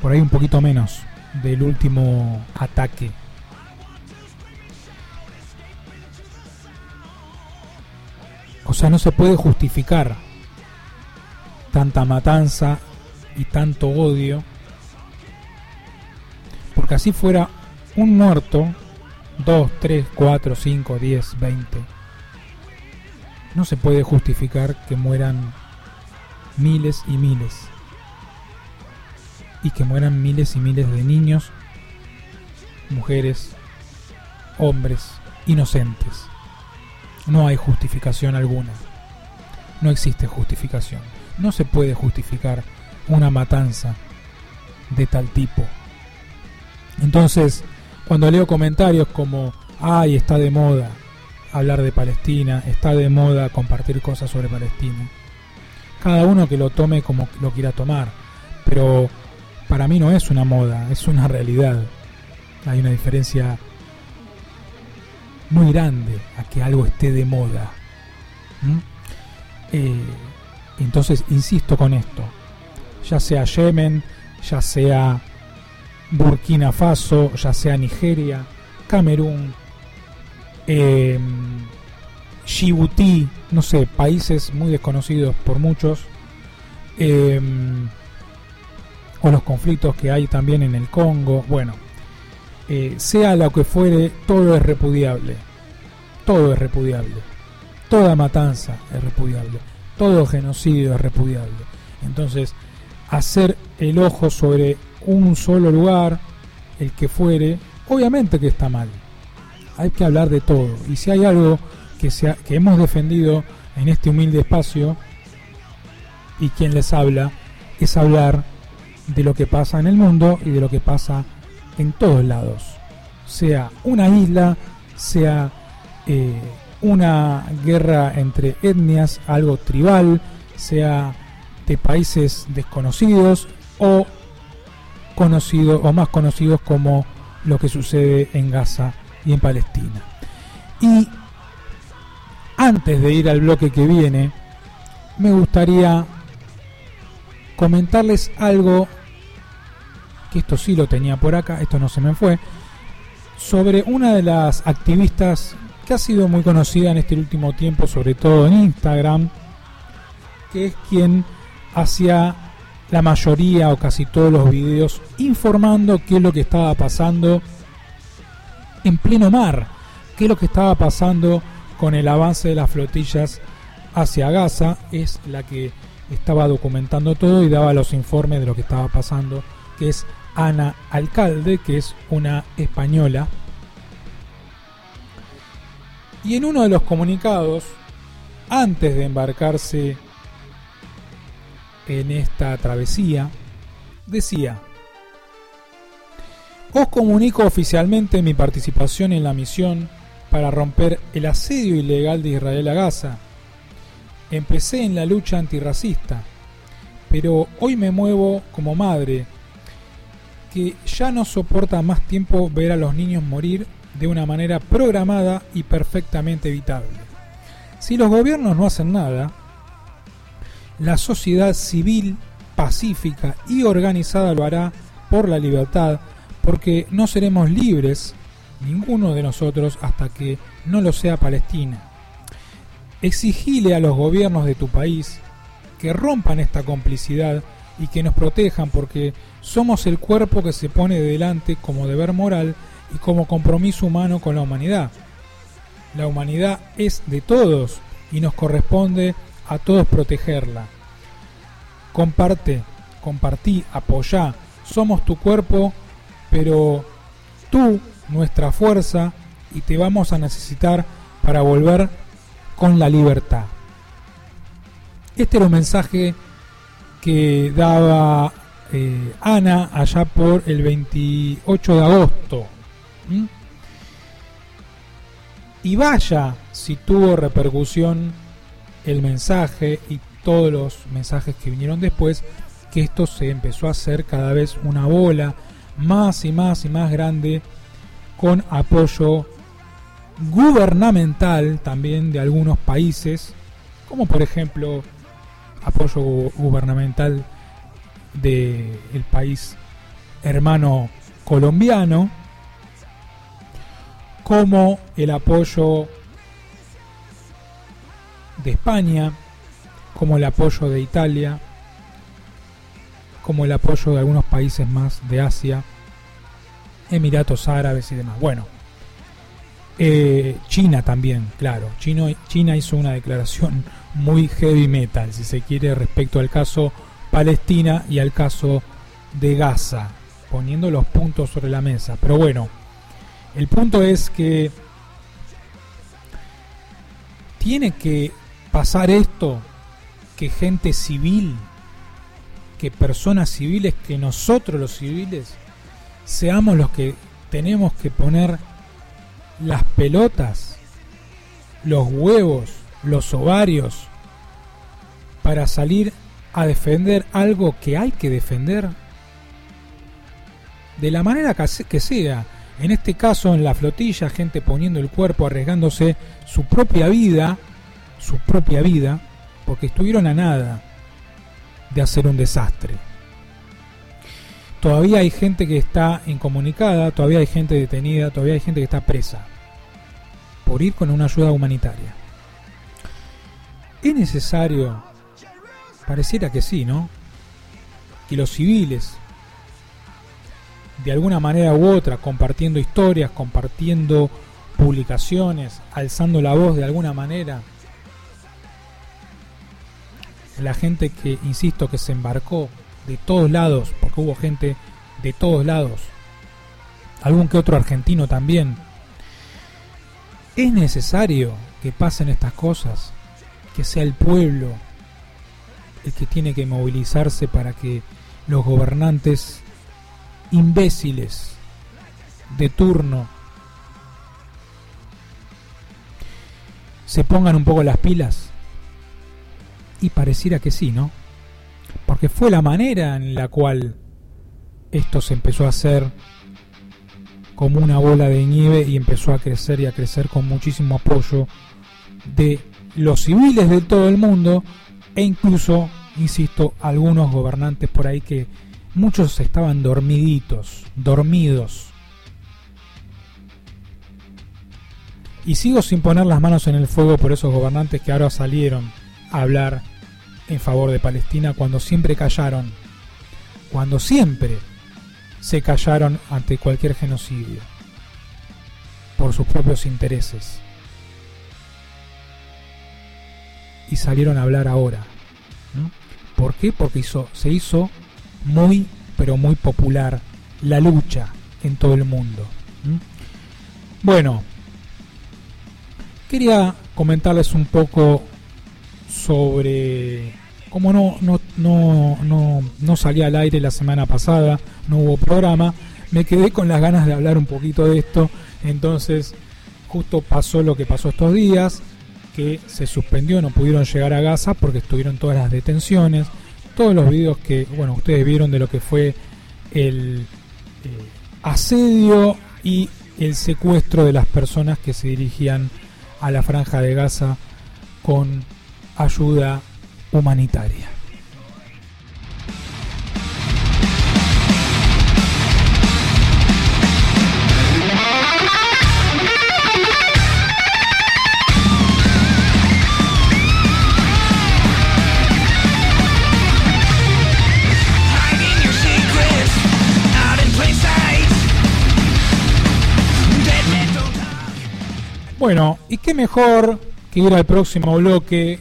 por ahí un poquito menos del último ataque. O sea, no se puede justificar tanta matanza y tanto odio. Porque así fuera un muerto, 2, 3, 4, 5, 10, 20. No se puede justificar que mueran miles y miles. Y que mueran miles y miles de niños, mujeres, hombres, inocentes. No hay justificación alguna. No existe justificación. No se puede justificar una matanza de tal tipo. Entonces, cuando leo comentarios como, ay, está de moda hablar de Palestina, está de moda compartir cosas sobre Palestina, cada uno que lo tome como lo quiera tomar, pero para mí no es una moda, es una realidad. Hay una diferencia muy grande a que algo esté de moda. Eh, entonces, insisto con esto, ya sea Yemen, ya sea Burkina Faso, ya sea Nigeria, Camerún, eh, no sé, países muy desconocidos por muchos, em, o los conflictos que hay también en el Congo, bueno, eh, sea lo que fuere, todo es repudiable, todo es repudiable, toda matanza es repudiable, todo genocidio es repudiable. Entonces, hacer el ojo sobre un solo lugar, el que fuere, obviamente que está mal. Hay que hablar de todo. Y si hay algo que, sea, que hemos defendido en este humilde espacio, y quien les habla, es hablar de lo que pasa en el mundo y de lo que pasa en todos lados. Sea una isla, sea eh, una guerra entre etnias, algo tribal, sea de países desconocidos o conocidos o más conocidos como lo que sucede en Gaza y en Palestina. Y antes de ir al bloque que viene, me gustaría comentarles algo que esto sí lo tenía por acá, esto no se me fue, sobre una de las activistas que ha sido muy conocida en este último tiempo, sobre todo en Instagram, que es quien hacía la mayoría o casi todos los videos informando qué es lo que estaba pasando en pleno mar, qué es lo que estaba pasando con el avance de las flotillas hacia Gaza, es la que estaba documentando todo y daba los informes de lo que estaba pasando, que es Ana Alcalde, que es una española. Y en uno de los comunicados, antes de embarcarse en esta travesía, decía, os comunico oficialmente mi participación en la misión para romper el asedio ilegal de Israel a Gaza. Empecé en la lucha antirracista, pero hoy me muevo como madre, que ya no soporta más tiempo ver a los niños morir de una manera programada y perfectamente evitable. Si los gobiernos no hacen nada, la sociedad civil, pacífica y organizada lo hará por la libertad, porque no seremos libres, ninguno de nosotros, hasta que no lo sea Palestina. Exigile a los gobiernos de tu país que rompan esta complicidad y que nos protejan porque somos el cuerpo que se pone delante como deber moral y como compromiso humano con la humanidad. La humanidad es de todos y nos corresponde a todos protegerla. Comparte, compartí, apoyá. Somos tu cuerpo, pero tú nuestra fuerza y te vamos a necesitar para volver con la libertad. Este era un mensaje que daba eh, Ana allá por el 28 de agosto. Y vaya si tuvo repercusión el mensaje y todos los mensajes que vinieron después, que esto se empezó a hacer cada vez una bola más y más y más grande con apoyo gubernamental también de algunos países, como por ejemplo apoyo gubernamental del país hermano colombiano, como el apoyo de España, como el apoyo de Italia, como el apoyo de algunos países más de Asia, Emiratos Árabes y demás. Bueno, eh, China también, claro. China hizo una declaración muy heavy metal, si se quiere, respecto al caso Palestina y al caso de Gaza, poniendo los puntos sobre la mesa. Pero bueno, el punto es que tiene que pasar esto, que gente civil, que personas civiles, que nosotros los civiles, seamos los que tenemos que poner las pelotas, los huevos, los ovarios, para salir a defender algo que hay que defender. De la manera que sea, en este caso en la flotilla, gente poniendo el cuerpo, arriesgándose su propia vida, su propia vida, porque estuvieron a nada de hacer un desastre. Todavía hay gente que está incomunicada, todavía hay gente detenida, todavía hay gente que está presa por ir con una ayuda humanitaria. Es necesario, pareciera que sí, ¿no? Que los civiles, de alguna manera u otra, compartiendo historias, compartiendo publicaciones, alzando la voz de alguna manera, la gente que, insisto, que se embarcó de todos lados, porque hubo gente de todos lados, algún que otro argentino también, es necesario que pasen estas cosas, que sea el pueblo el que tiene que movilizarse para que los gobernantes imbéciles de turno se pongan un poco las pilas. Y pareciera que sí, ¿no? Porque fue la manera en la cual esto se empezó a hacer como una bola de nieve y empezó a crecer y a crecer con muchísimo apoyo de los civiles de todo el mundo e incluso, insisto, algunos gobernantes por ahí que muchos estaban dormiditos, dormidos. Y sigo sin poner las manos en el fuego por esos gobernantes que ahora salieron a hablar en favor de Palestina cuando siempre callaron, cuando siempre se callaron ante cualquier genocidio por sus propios intereses. Y salieron a hablar ahora. ¿Por qué? Porque se hizo muy, pero muy popular la lucha en todo el mundo. Bueno, quería comentarles un poco sobre como no, no, no, no, no salí al aire la semana pasada, no hubo programa, me quedé con las ganas de hablar un poquito de esto, entonces justo pasó lo que pasó estos días, que se suspendió, no pudieron llegar a Gaza porque estuvieron todas las detenciones, todos los videos que, bueno, ustedes vieron de lo que fue el eh, asedio y el secuestro de las personas que se dirigían a la franja de Gaza con ayuda humanitaria. Bueno, y qué mejor que ir al próximo bloque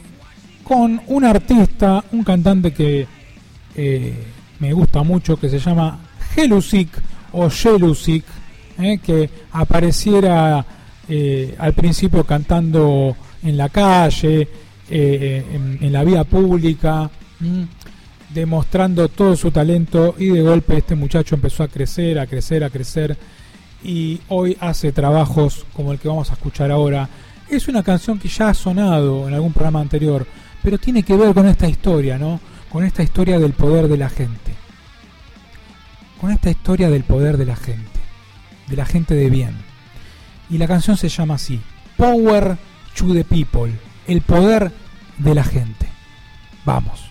con un artista, un cantante que eh, me gusta mucho, que se llama Gelusik o Jelusik, eh, que apareciera eh, al principio cantando en la calle, en, la vía pública, demostrando todo su talento y de golpe este muchacho empezó a crecer, a crecer, a crecer y hoy hace trabajos como el que vamos a escuchar ahora. Es una canción que ya ha sonado en algún programa anterior, pero tiene que ver con esta historia, ¿no? Con esta historia del poder de la gente. Con esta historia del poder de la gente, de la gente de bien. y la canción se llama así, Power to the People, el poder de la gente. Vamos.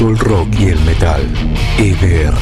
El rock y el metal. EDR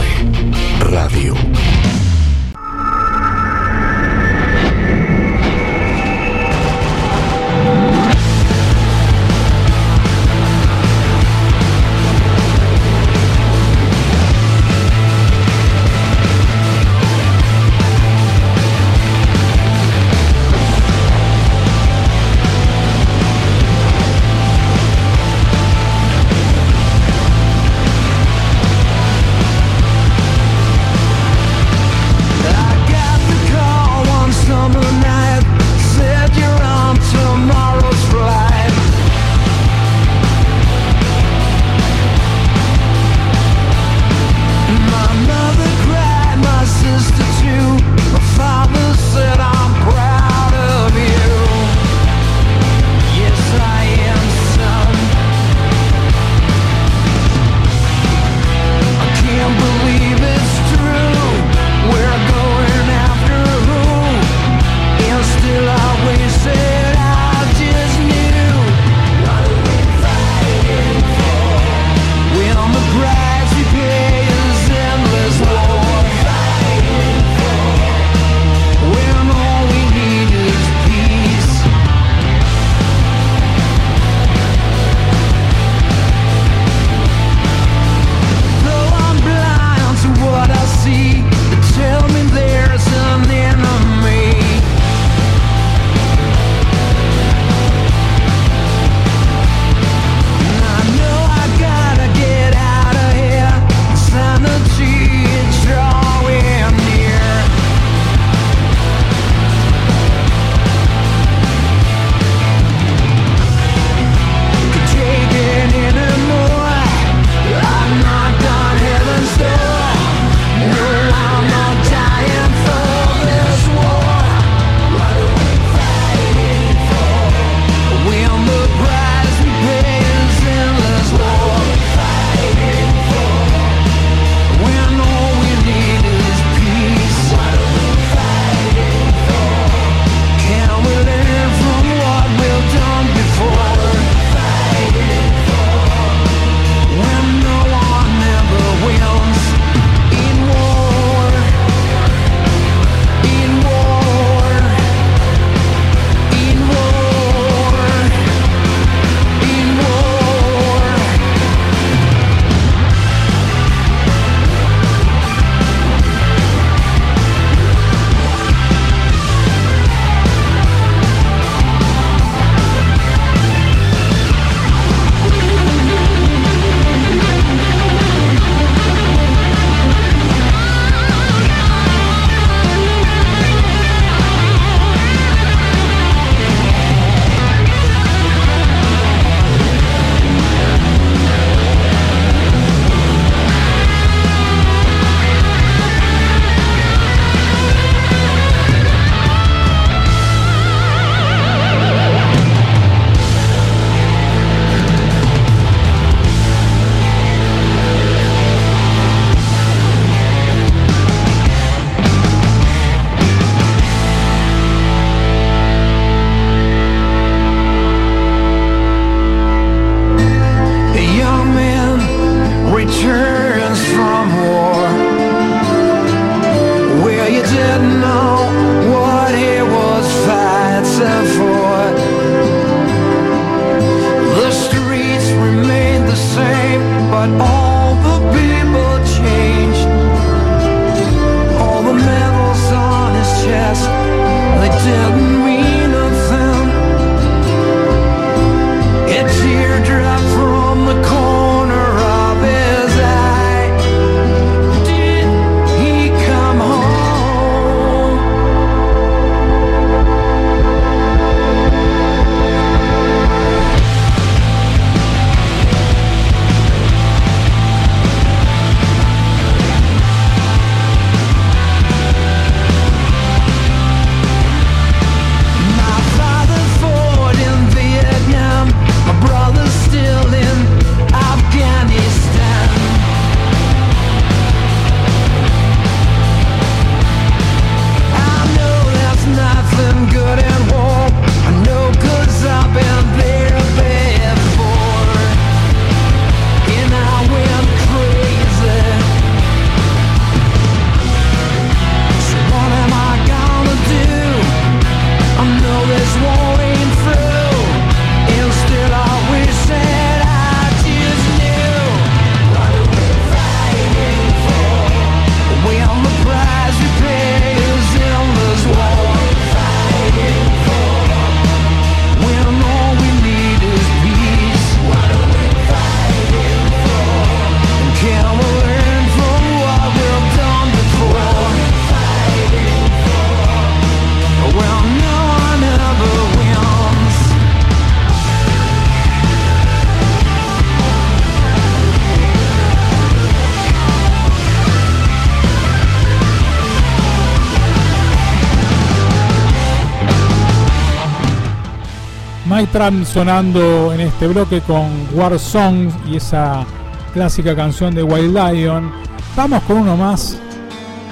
Sonando en este bloque con War Songs y esa clásica canción de Wild Lion. Vamos con uno más.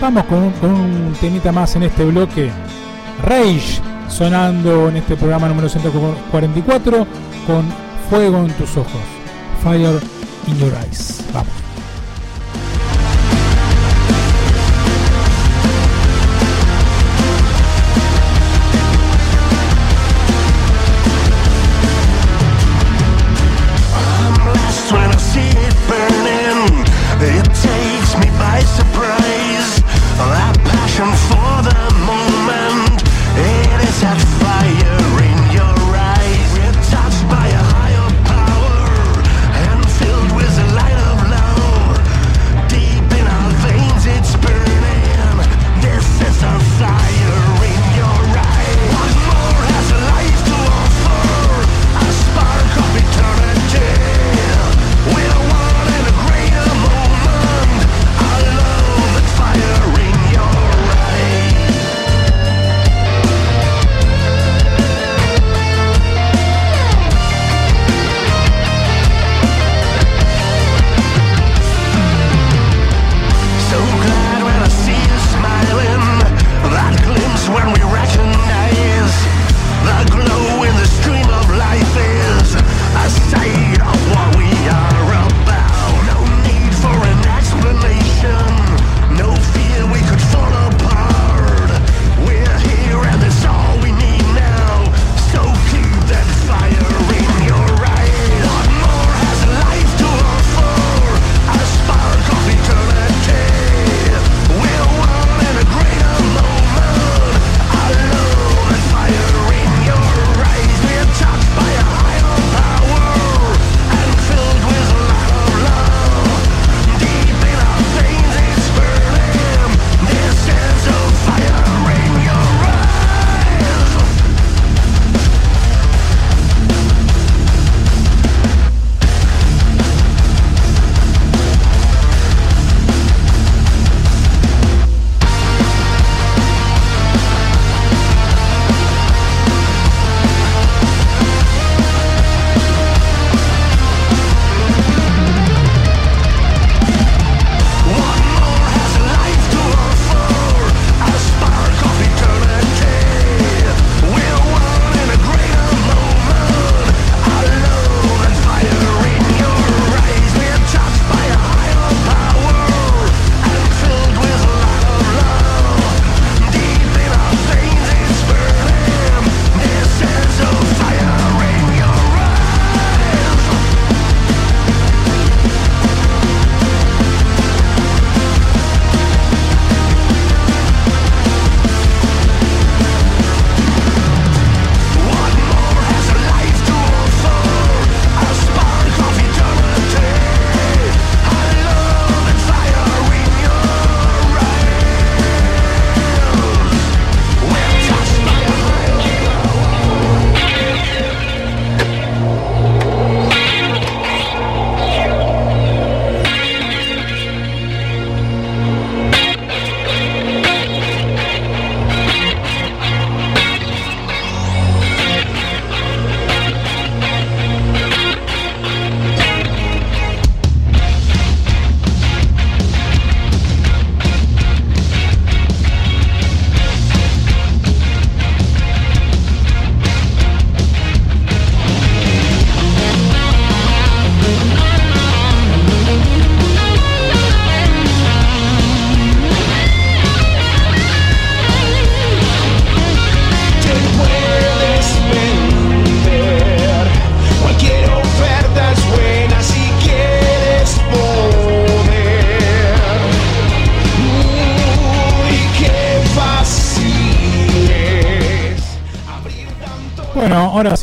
Vamos con un, con un temita más en este bloque. Rage sonando en este programa número 144 con Fuego en tus ojos. Fire in your eyes.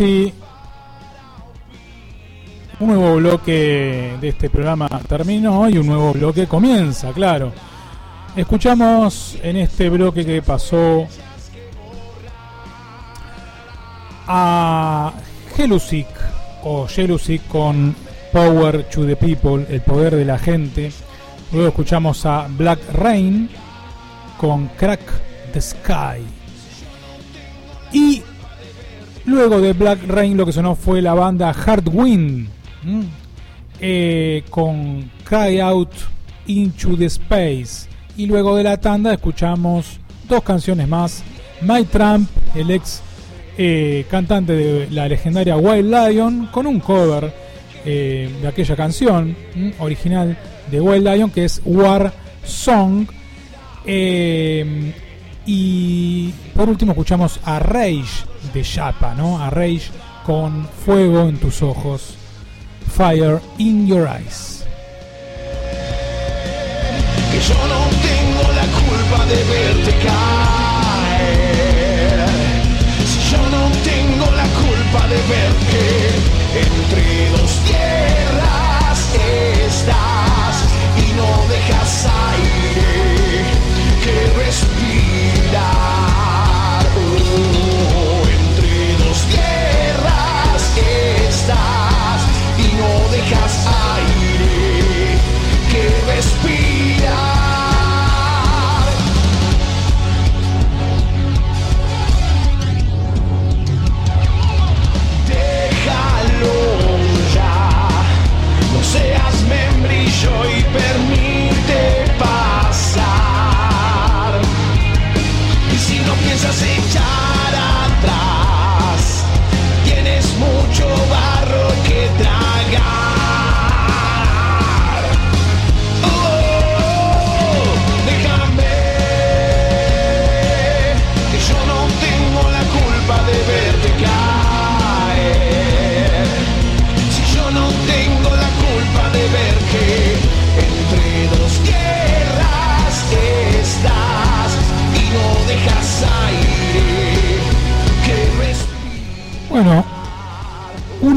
un nuevo bloque de este programa terminó y un nuevo bloque comienza, claro. Escuchamos en este bloque que pasó a Gelusic o Jelusic con Power to the People, el poder de la gente. Luego escuchamos a Black Rain con Crack the Sky. Luego de Black Rain lo que sonó fue la banda Hardwind ¿m? Eh, con Cry Out Into the Space. Y luego de la tanda escuchamos dos canciones más. My Trump, el ex eh, cantante de la legendaria Wild Lion, con un cover eh, de aquella canción original de Wild Lion que es War Song. Y por último escuchamos a Rage de Chapa, ¿no? A Rage con Fuego en tus ojos. Fire in your eyes. que yo no tengo la culpa de verte caer. Si yo no tengo la culpa de ver que entre dos tierras estás y no dejas aire que respirar. Oh, entre dos tierras estás y no dejas aire que respirar. Seas membrillo y permite si no piensas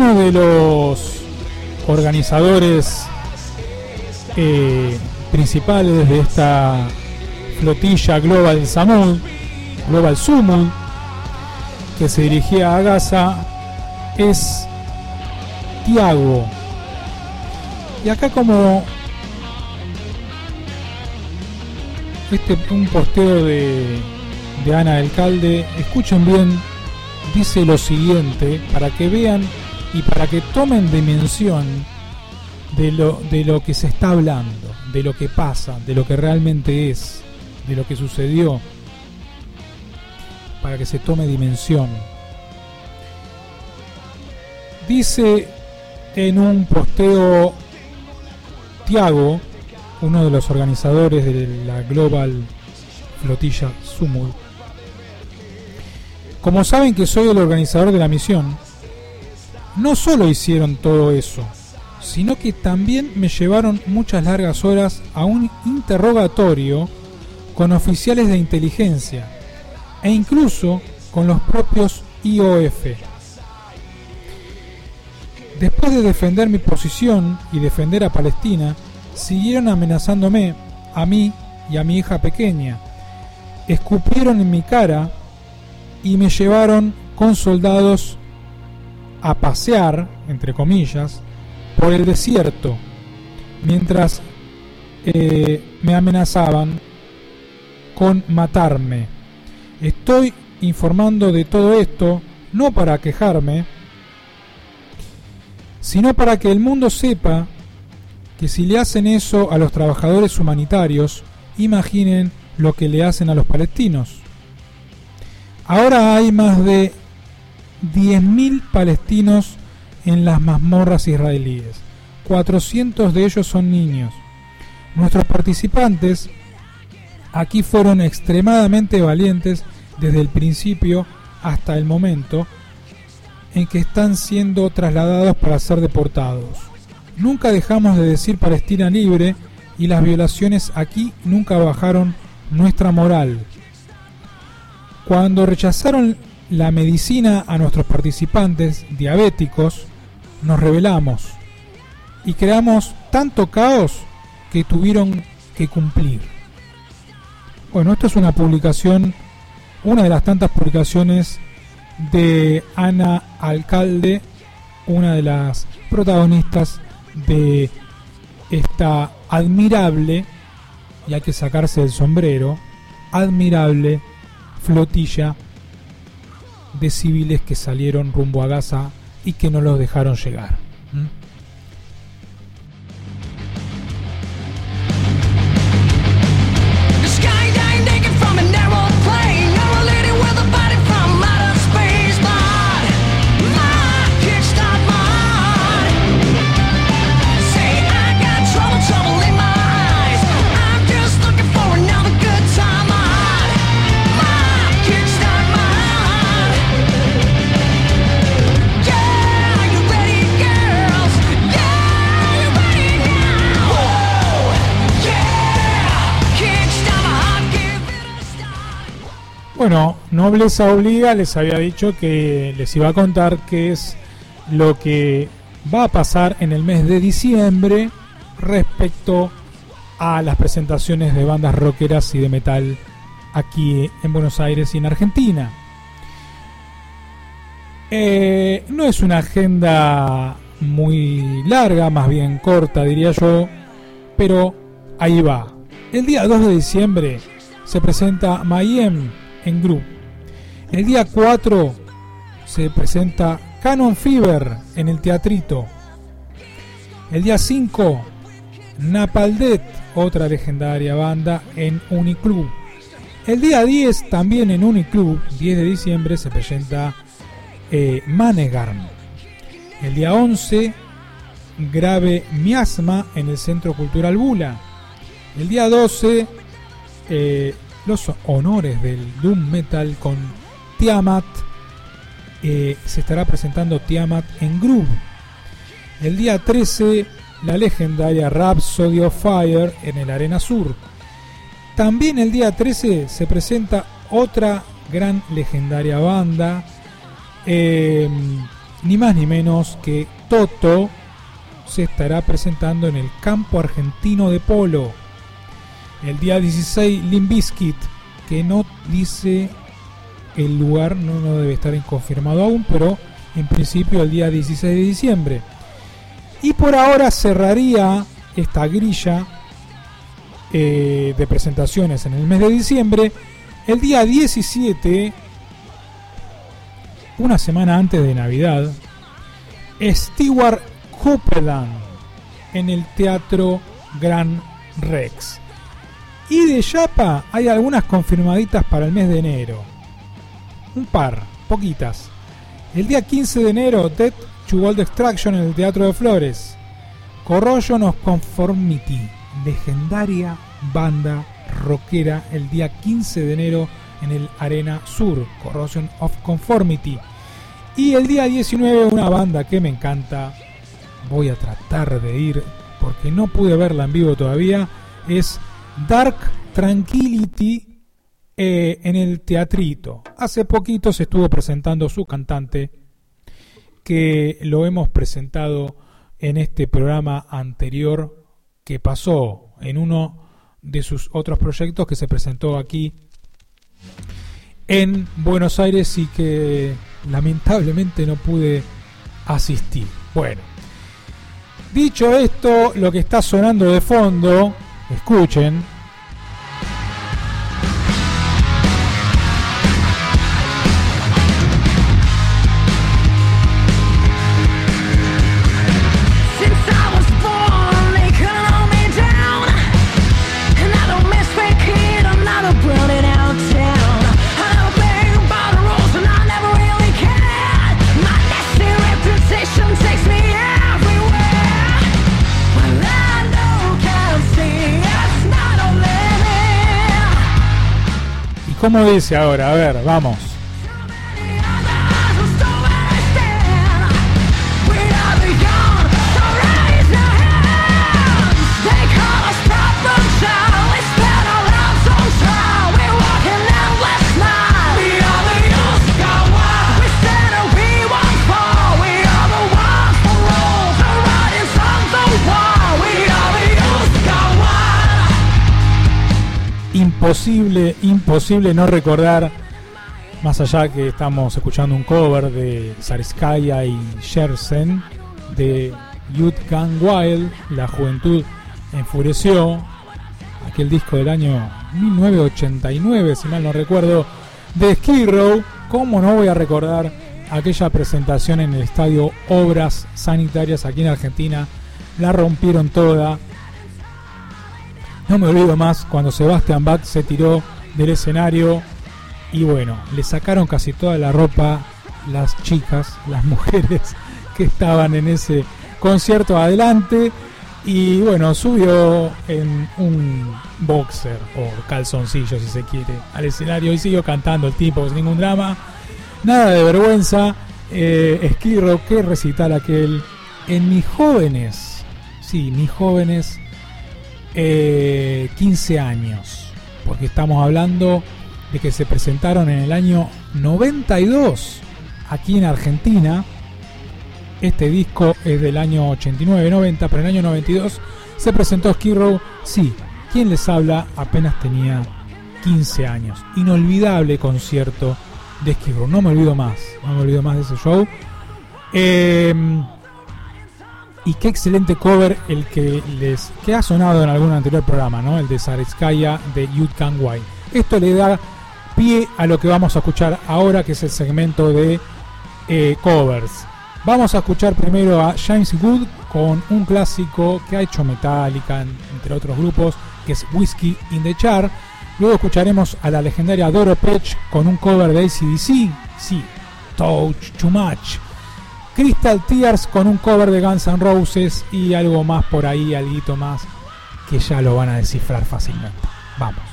uno de los organizadores eh, principales de esta flotilla Global Samud, Global Sumud, que se dirigía a Gaza, es Tiago. Y acá como este un posteo de, de Ana del Calde, escuchen bien dice lo siguiente para que vean y para que tomen dimensión de lo, de lo que se está hablando, de lo que pasa, de lo que realmente es, de lo que sucedió, para que se tome dimensión. Dice en un posteo Tiago, uno de los organizadores de la Global Flotilla Sumud, como saben que soy el organizador de la misión, no solo hicieron todo eso, sino que también me llevaron muchas largas horas a un interrogatorio con oficiales de inteligencia e incluso con los propios IOF. Después de defender mi posición y defender a Palestina, siguieron amenazándome, a mí y a mi hija pequeña. Escupieron en mi cara y me llevaron con soldados a pasear, entre comillas, por el desierto, mientras eh, me amenazaban con matarme. Estoy informando de todo esto no para quejarme, sino para que el mundo sepa que si le hacen eso a los trabajadores humanitarios, imaginen lo que le hacen a los palestinos. Ahora hay más de 10.000 palestinos en las mazmorras israelíes. 400 de ellos son niños. Nuestros participantes aquí fueron extremadamente valientes desde el principio hasta el momento en que están siendo trasladados para ser deportados. Nunca dejamos de decir Palestina libre y las violaciones aquí nunca bajaron nuestra moral. Cuando rechazaron la medicina a nuestros participantes diabéticos, nos rebelamos y creamos tanto caos que tuvieron que cumplir. Bueno, esto es una publicación, una de las tantas publicaciones de Ana Alcalde, una de las protagonistas de esta admirable, y hay que sacarse el sombrero, admirable flotilla de civiles que salieron rumbo a Gaza y que no los dejaron llegar. Bueno, Nobleza Obliga les había dicho que les iba a contar qué es lo que va a pasar en el mes de diciembre respecto a las presentaciones de bandas rockeras y de metal aquí en Buenos Aires y en Argentina. Eh, no es una agenda muy larga, más bien corta diría yo, pero ahí va. El día 2 de diciembre se presenta Mayhem en Group. El día 4 se presenta Canon Fever en el Teatrito. El día 5 Napaldet, otra legendaria banda en Uniclub. El día 10 también en Uniclub, 10 de diciembre, se presenta eh. El día 11 Grave Miasma en el Centro Cultural Bula. El día 12 eh, los honores del Doom Metal con Tiamat. eh, se estará presentando Tiamat en Groove. El día 13, la legendaria Rhapsody of Fire en el Arena Sur. También el día 13 se presenta otra gran legendaria banda, eh, ni más ni menos que Toto, se estará presentando en el campo argentino de polo. El día 16, Limbiskit, que no dice el lugar, no, no debe estar confirmado aún, pero en principio el día 16 de diciembre. Y por ahora cerraría esta grilla eh, de presentaciones en el mes de diciembre. El día 17, una semana antes de Navidad, Stewart Copeland en el Teatro Gran Rex. Y de Yapa hay algunas confirmaditas para el mes de enero. Un par, poquitas. El día 15 de enero, Dead to World Extraction en el Teatro de Flores. Corrosion of Conformity, legendaria banda rockera, el día 15 de enero en el Arena Sur, Corrosion of Conformity. Y el día 19, una banda que me encanta, voy a tratar de ir porque no pude verla en vivo todavía, es Dark Tranquility eh, en el teatrito. Hace poquito se estuvo presentando su cantante, que lo hemos presentado en este programa anterior que pasó en uno de sus otros proyectos que se presentó aquí en Buenos Aires y que lamentablemente no pude asistir. Bueno, dicho esto, lo que está sonando de fondo, escuchen, cómo dice ahora? A ver, vamos. Imposible, imposible no recordar, más allá que estamos escuchando un cover de Sarskaya y Shersen de Youth Gone Wild, La Juventud Enfureció, aquel disco del año 1989, si mal no recuerdo, de Skid Row, ¿cómo no voy a recordar aquella presentación en el estadio Obras Sanitarias aquí en Argentina? La rompieron toda. No me olvido más cuando Sebastian Bach se tiró del escenario y bueno, le sacaron casi toda la ropa las chicas, las mujeres que estaban en ese concierto adelante y bueno, subió en un boxer o calzoncillo si se quiere al escenario y siguió cantando el tipo sin ningún drama. Nada de vergüenza. Eh, Esquirro, qué recital aquel. En mis jóvenes, sí, mis jóvenes, eh, 15 años. Porque estamos hablando de que se presentaron en el año 92 aquí en Argentina. Este disco es del año 89-90, pero en el año 92 se presentó Skid Row. Sí, quien les habla apenas tenía 15 años. Inolvidable concierto de Skid Row. No me olvido más, no me olvido más de ese show. Eh, y qué excelente cover el que les que ha sonado en algún anterior programa, ¿no? El de Saretskaya de Can Wine. Esto le da pie a lo que vamos a escuchar ahora, que es el segmento de eh, covers. Vamos a escuchar primero a James Good con un clásico que ha hecho Metallica, en- entre otros grupos, que es Whiskey in the Char. Luego escucharemos a la legendaria Doro Pech con un cover de ACDC, sí, Touch Too Much. Crystal Tears con un cover de Guns N' Roses y algo más por ahí, algo más que ya lo van a descifrar fácilmente. Vamos.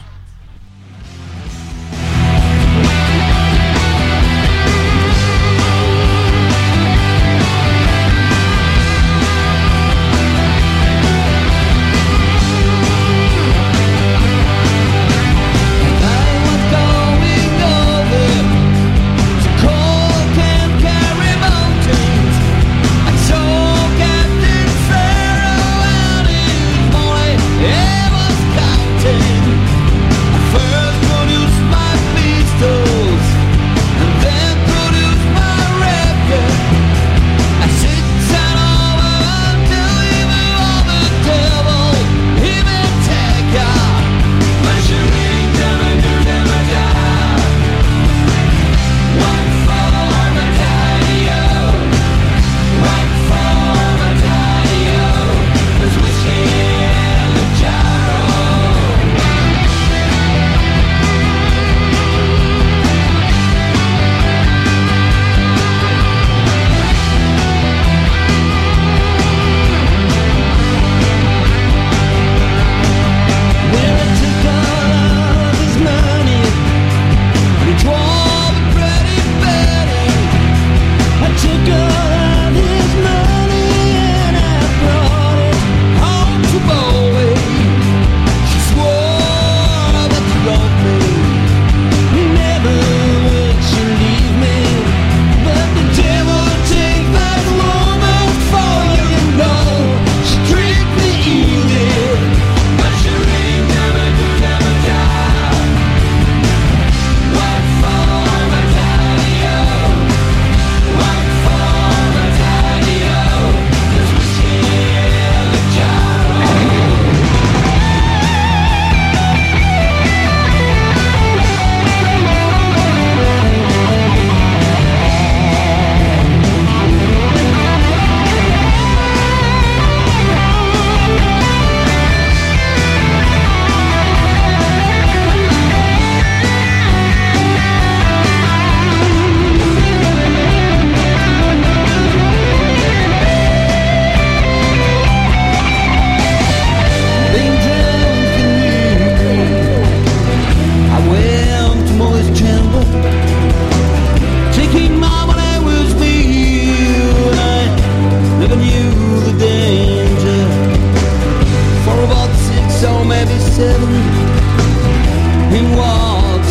he was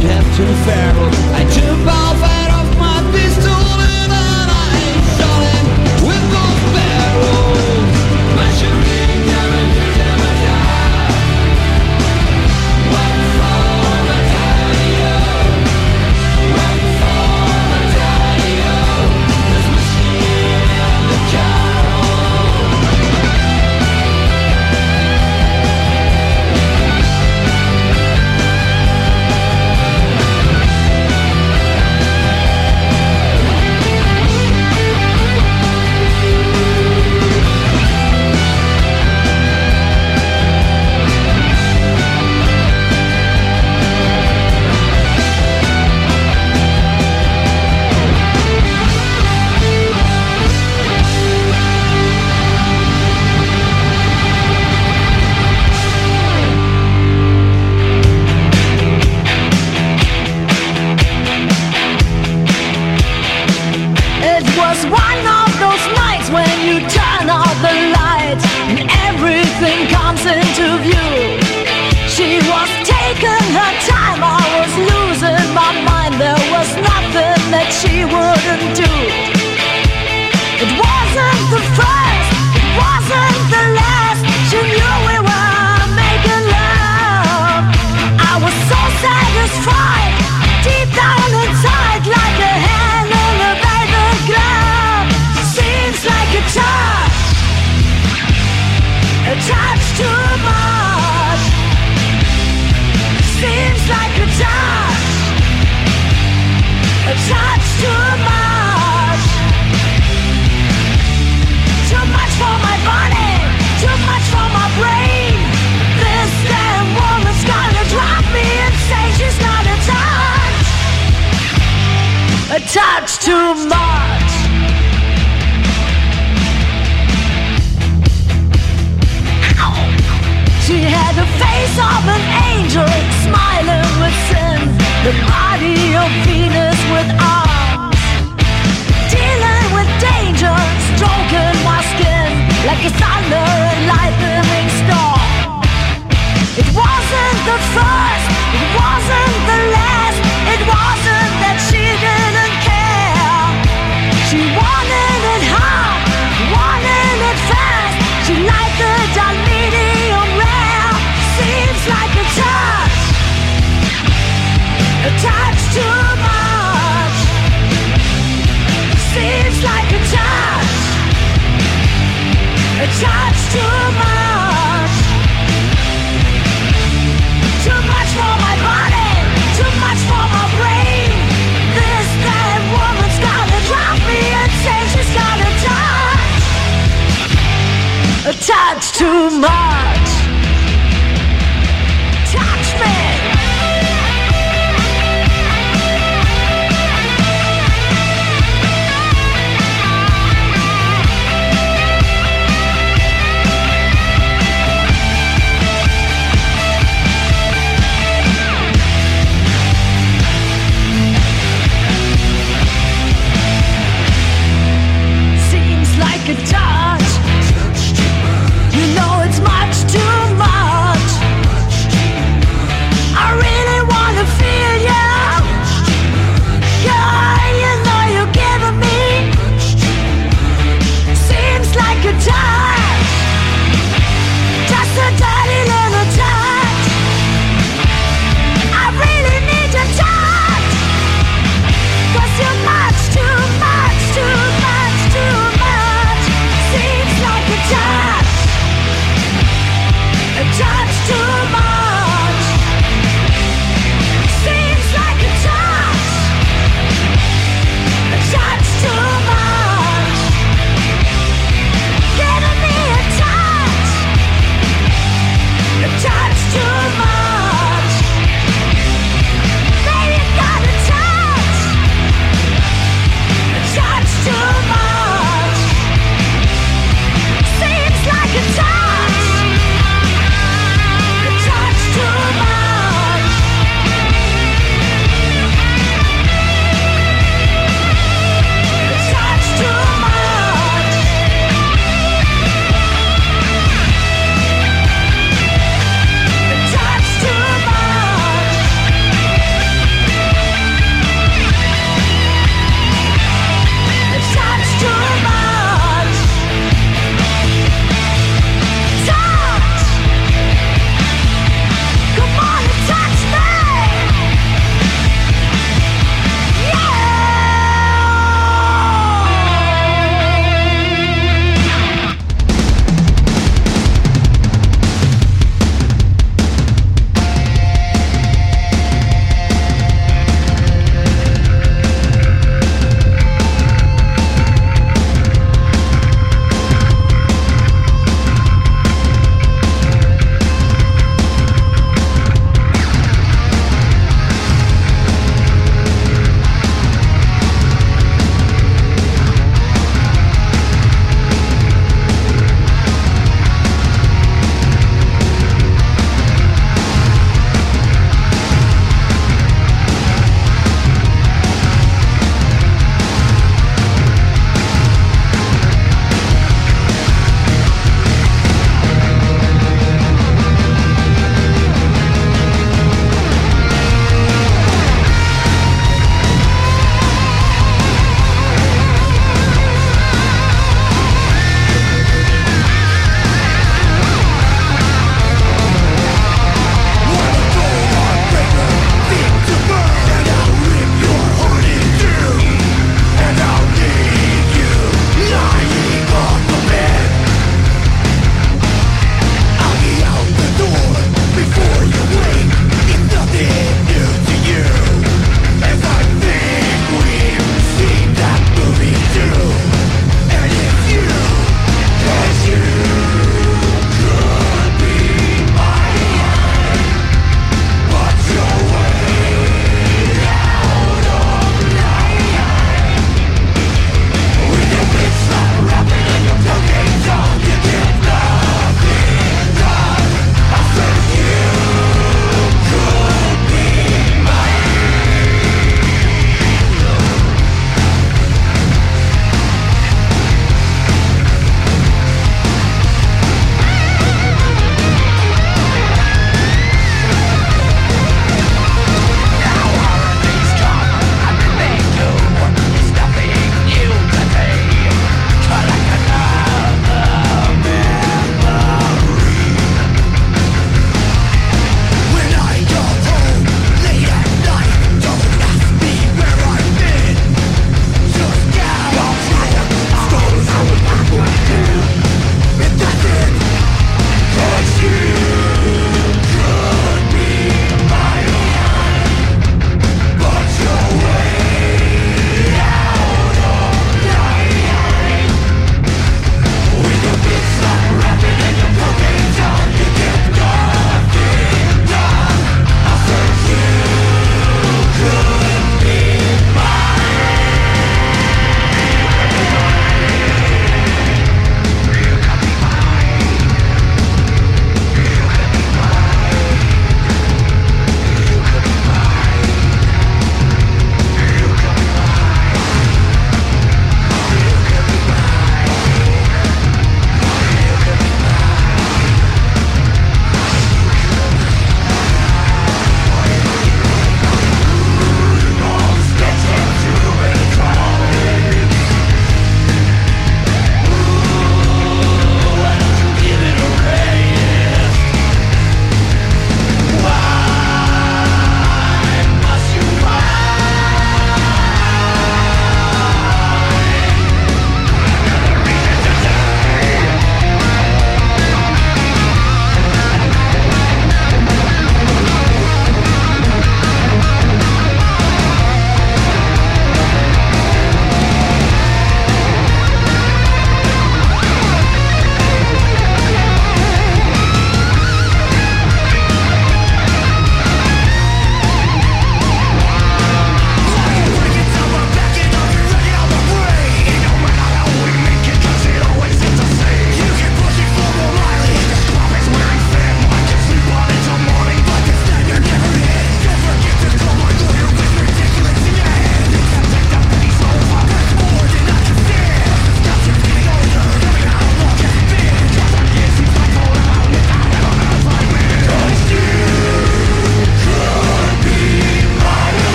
Captain Farrell. I took off.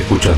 Escuchando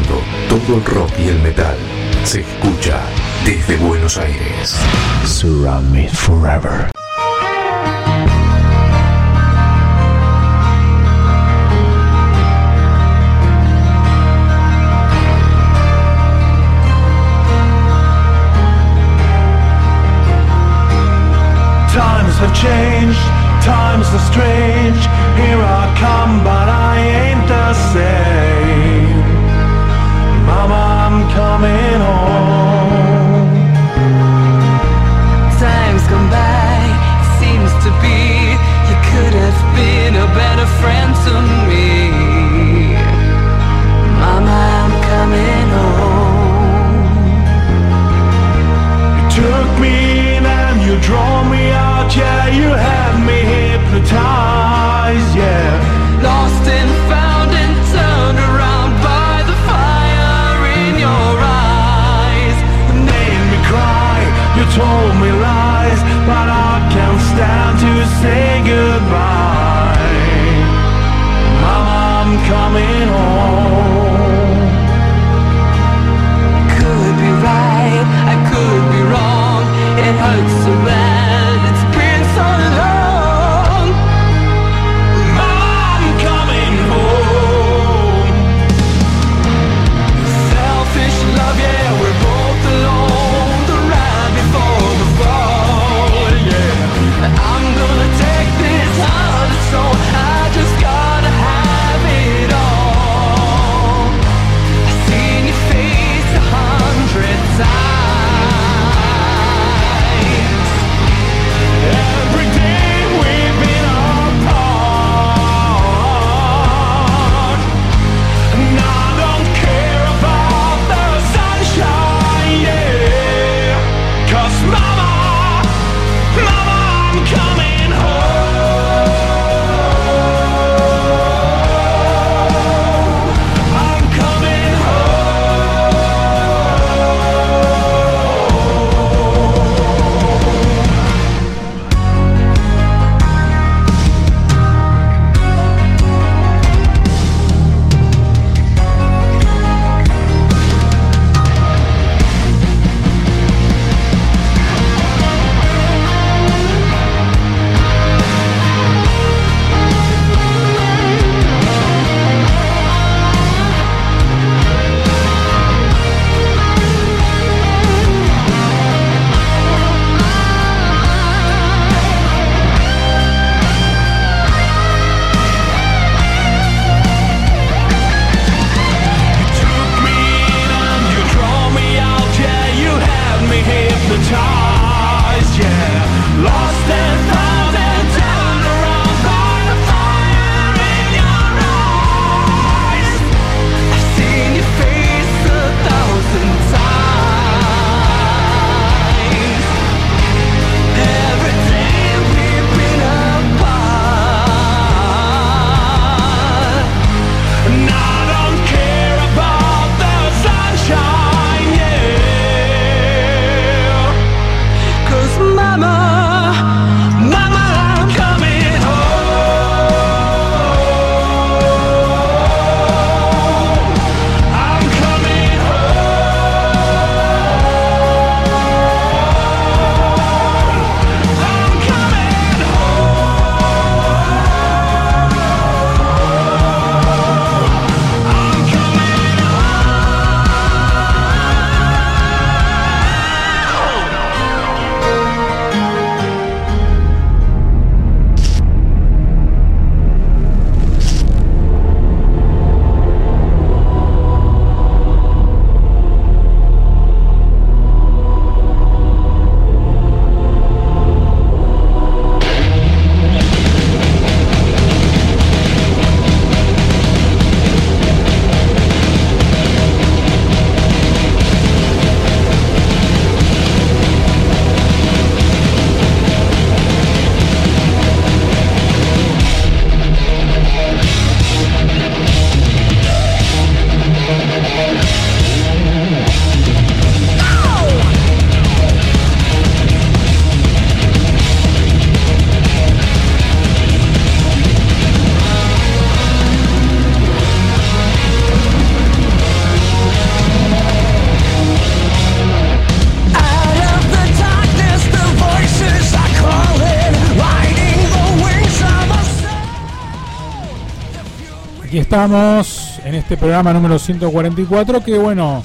estamos en este programa número 144 que bueno,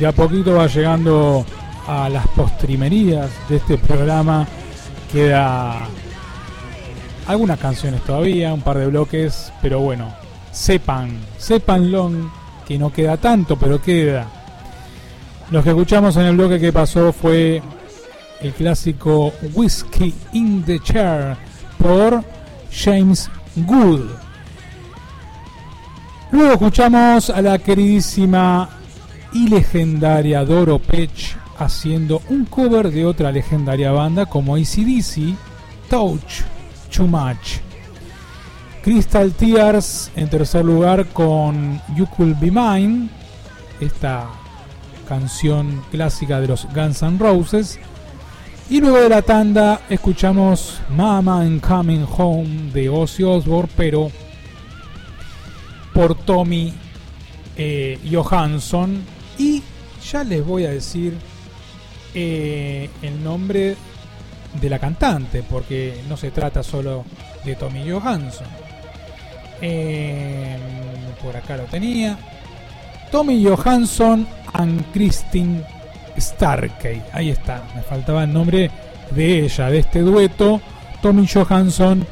de a poquito va llegando a las postrimerías de este programa. Queda algunas canciones todavía, un par de bloques, pero bueno, sepan, sepanlo que no queda tanto, pero queda. Los que escuchamos en el bloque que pasó fue el clásico Whiskey in the Chair por James Good. Luego escuchamos a la queridísima y legendaria Doro Pech haciendo un cover de otra legendaria banda como ACDC, Touch Too Much. Crystal Tears en tercer lugar con You Could Be Mine, esta canción clásica de los Guns N' Roses. Y luego de la tanda escuchamos Mama and Coming Home de Ozzy Osbourne, pero por Tommy eh, Johansson. Y ya les voy a decir eh, el nombre de la cantante, porque no se trata solo de Tommy Johansson. Eh, por acá lo tenía. Tommy Johansson and Christine Starkey. Ahí está, me faltaba el nombre de ella, de este dueto. Tommy Johansson,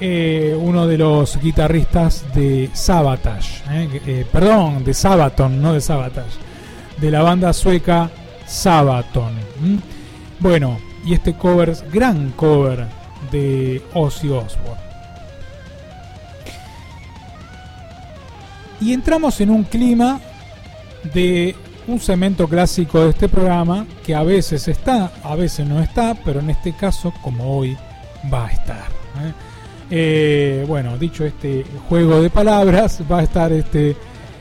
eh, uno de los guitarristas de Sabotage. eh, eh, perdón, de Sabaton, no de Sabotage. De la banda sueca Sabaton. Bueno, y este cover, gran cover de Ozzy Osbourne. Y entramos en un clima de un cemento clásico de este programa que a veces está, a veces no está, pero en este caso, como hoy, va a estar. ¿eh? Eh, bueno, dicho este juego de palabras, va a estar este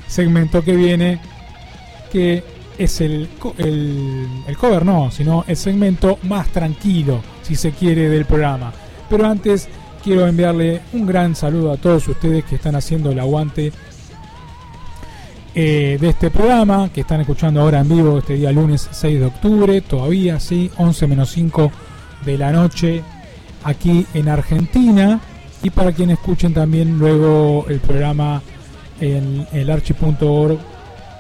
segmento que viene, que es el, el, el cover, no, sino el segmento más tranquilo, si se quiere, del programa. Pero antes quiero enviarle un gran saludo a todos ustedes que están haciendo el aguante eh, de este programa, que están escuchando ahora en vivo este día lunes 6 de octubre, todavía, sí, 11 menos 5 de la noche, aquí en Argentina. Y para quienes escuchen también luego el programa en el archi.org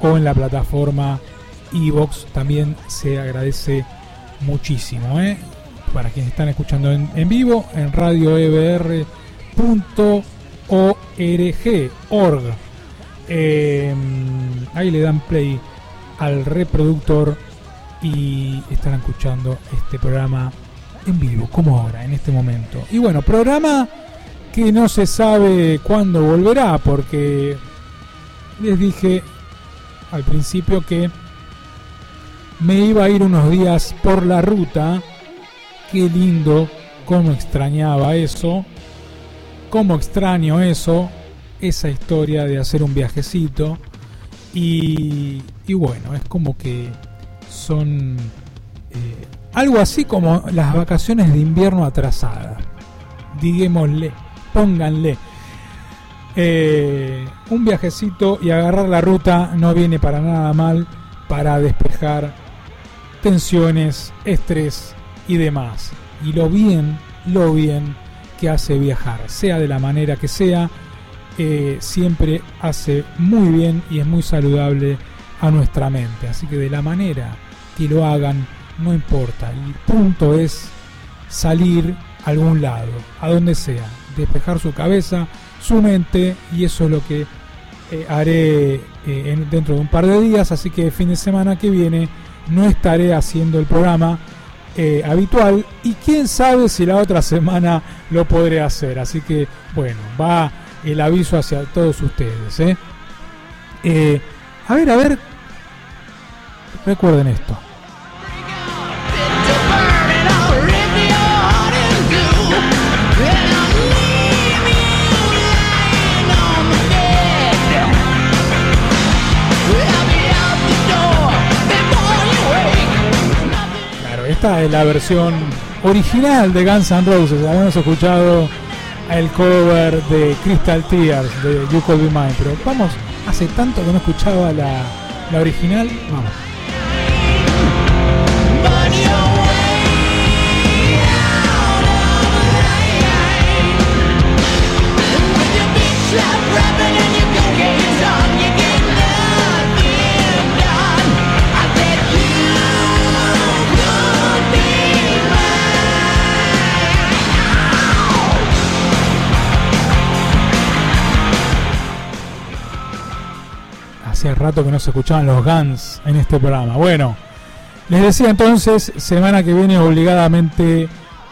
o en la plataforma Evox, también se agradece muchísimo. ¿eh? Para quienes están escuchando en, vivo, en radioebr.org. org. Eh, ahí le dan play al reproductor y están escuchando este programa en vivo, como ahora, en este momento. Y bueno, programa que no se sabe cuándo volverá, porque les dije al principio que me iba a ir unos días por la ruta. Qué lindo, cómo extrañaba eso, cómo extraño eso, esa historia de hacer un viajecito. Y, y bueno, es como que son eh, algo así como las vacaciones de invierno atrasadas. Digámosle, pónganle. Eh, un viajecito y agarrar la ruta no viene para nada mal para despejar tensiones, estrés y demás. Y lo bien, lo bien que hace viajar, sea de la manera que sea, eh, siempre hace muy bien y es muy saludable a nuestra mente. Así que de la manera que lo hagan, no importa. El punto es salir a algún lado, a donde sea, despejar su cabeza, su mente, y eso es lo que eh, haré eh, en- dentro de un par de días. Así que fin de semana que viene no estaré haciendo el programa eh, habitual y quién sabe si la otra semana lo podré hacer. Así que bueno, va el aviso hacia todos ustedes. a ver, a ver, recuerden esto. Esta es la versión original de Guns N' Roses. Habíamos escuchado el cover de Crystal Tears de You Could Be Mine, pero vamos, hace tanto que no escuchaba la, la original. Vamos. Hace rato que no se escuchaban los Guns en este programa. Bueno, les decía entonces, semana que viene obligadamente,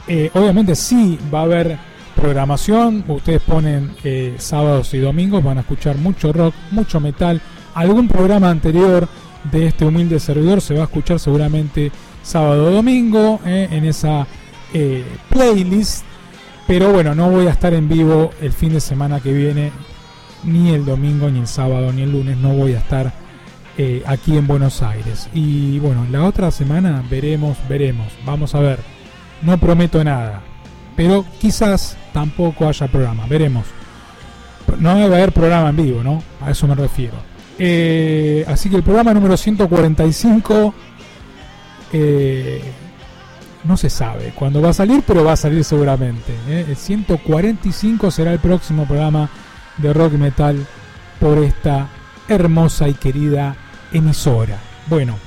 eh, obviamente sí va a haber programación. Ustedes ponen eh, sábados y domingos, van a escuchar mucho rock, mucho metal. Algún programa anterior de este humilde servidor se va a escuchar seguramente sábado o domingo eh, en esa playlist. Pero bueno, no voy a estar en vivo el fin de semana que viene, ni el domingo, ni el sábado, ni el lunes. No voy a estar eh, aquí en Buenos Aires. Y bueno, la otra semana veremos, veremos. Vamos a ver. No prometo nada. Pero quizás tampoco haya programa. Veremos. No va a haber programa en vivo, ¿no? A eso me refiero. Eh, así que el programa número 145 eh, no se sabe cuándo va a salir, pero va a salir seguramente. El 145 será el próximo programa de rock metal por esta hermosa y querida emisora. Bueno,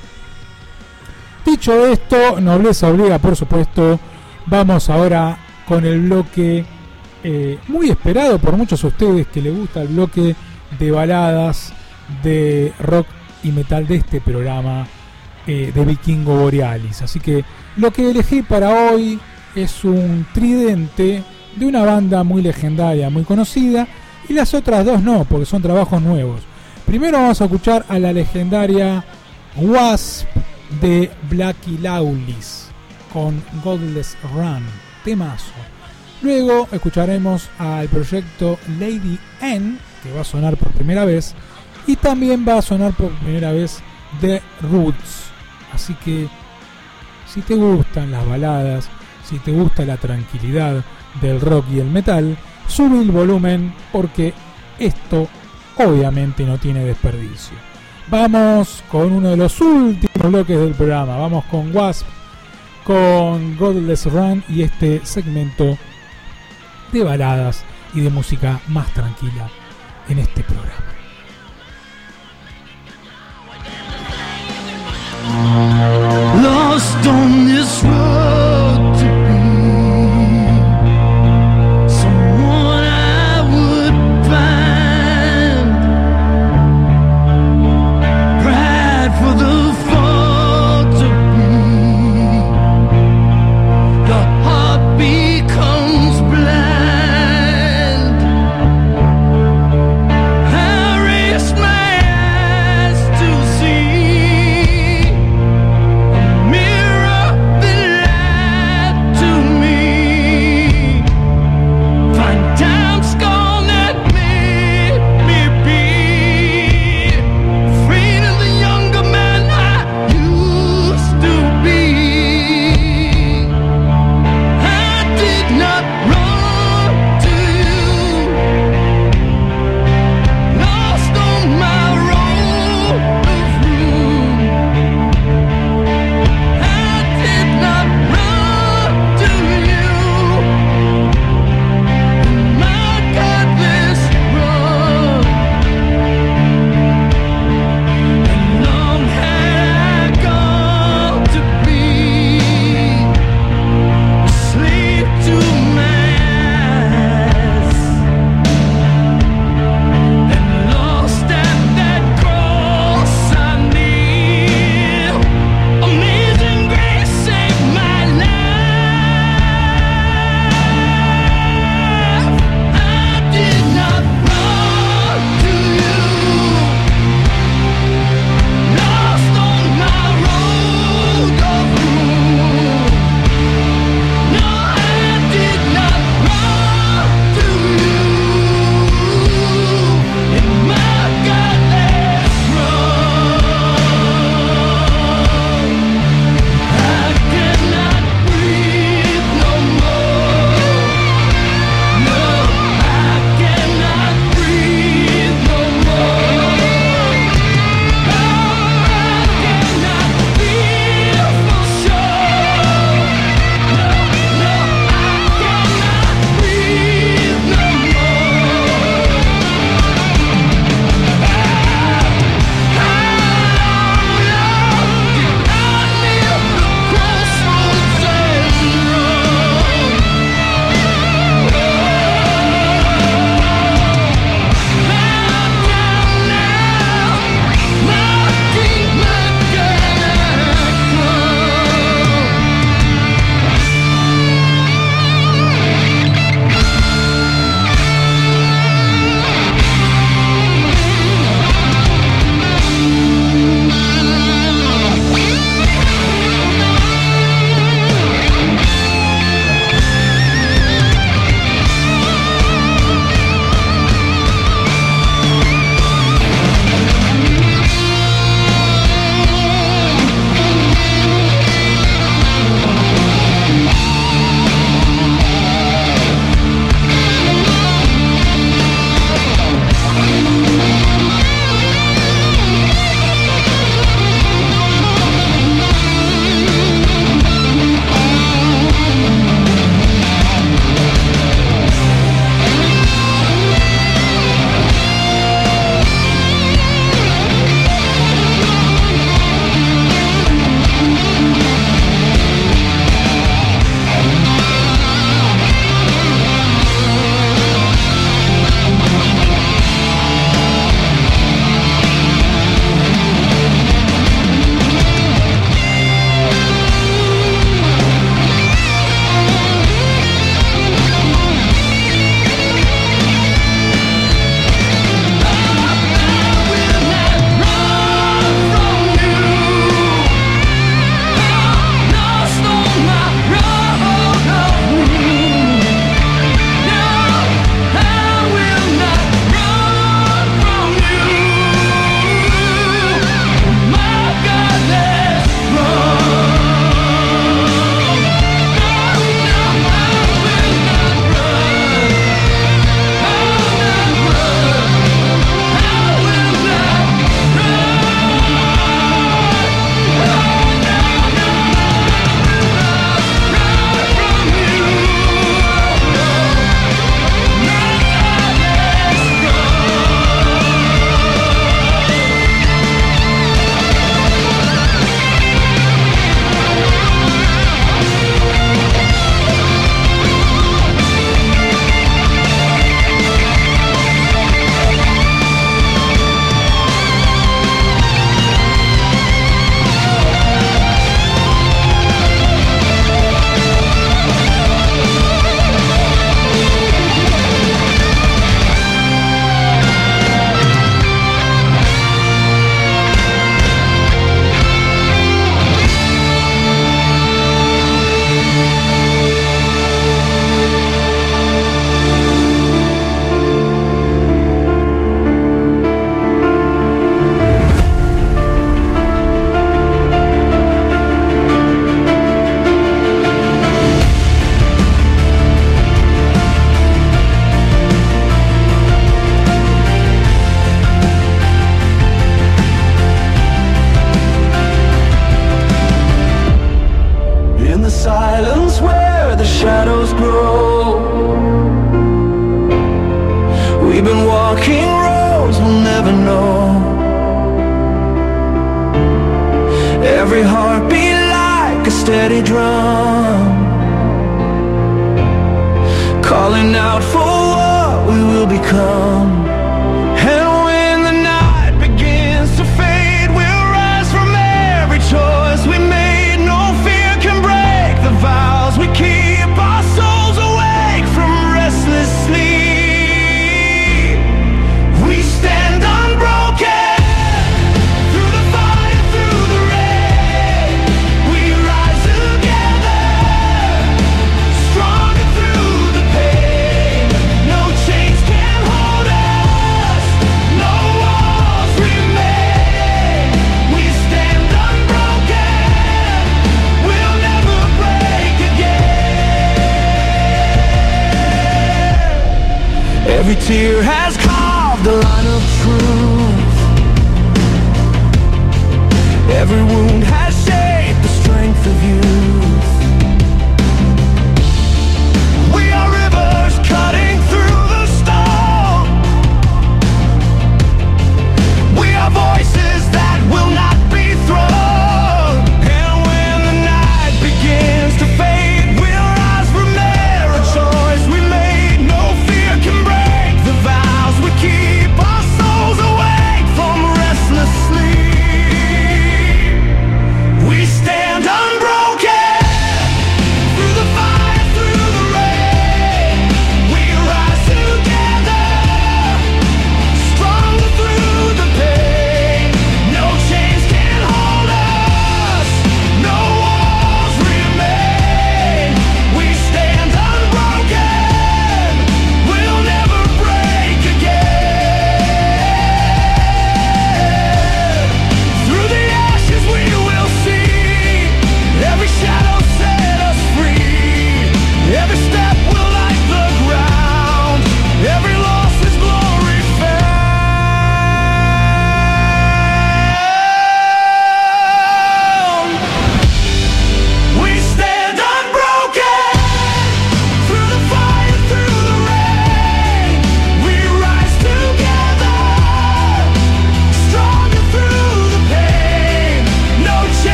dicho esto, nobleza obliga, por supuesto. Vamos ahora con el bloque eh, muy esperado por muchos de ustedes que les gusta el bloque de baladas de rock y metal de este programa eh, de Vikingo Borealis. Así que lo que elegí para hoy es un tridente de una banda muy legendaria, muy conocida, y las otras dos no, porque son trabajos nuevos. Primero vamos a escuchar a la legendaria Wasp de Blackie Lawless con Godless Run, temazo. Luego escucharemos al proyecto Lady N, que va a sonar por primera vez, y también va a sonar por primera vez The Roots. Así que si te gustan las baladas, si te gusta la tranquilidad del rock y el metal, sube el volumen porque esto obviamente no tiene desperdicio. Vamos con uno de los últimos bloques del programa. Vamos con Wasp, con Godless Run y este segmento de baladas y de música más tranquila en este programa. Lost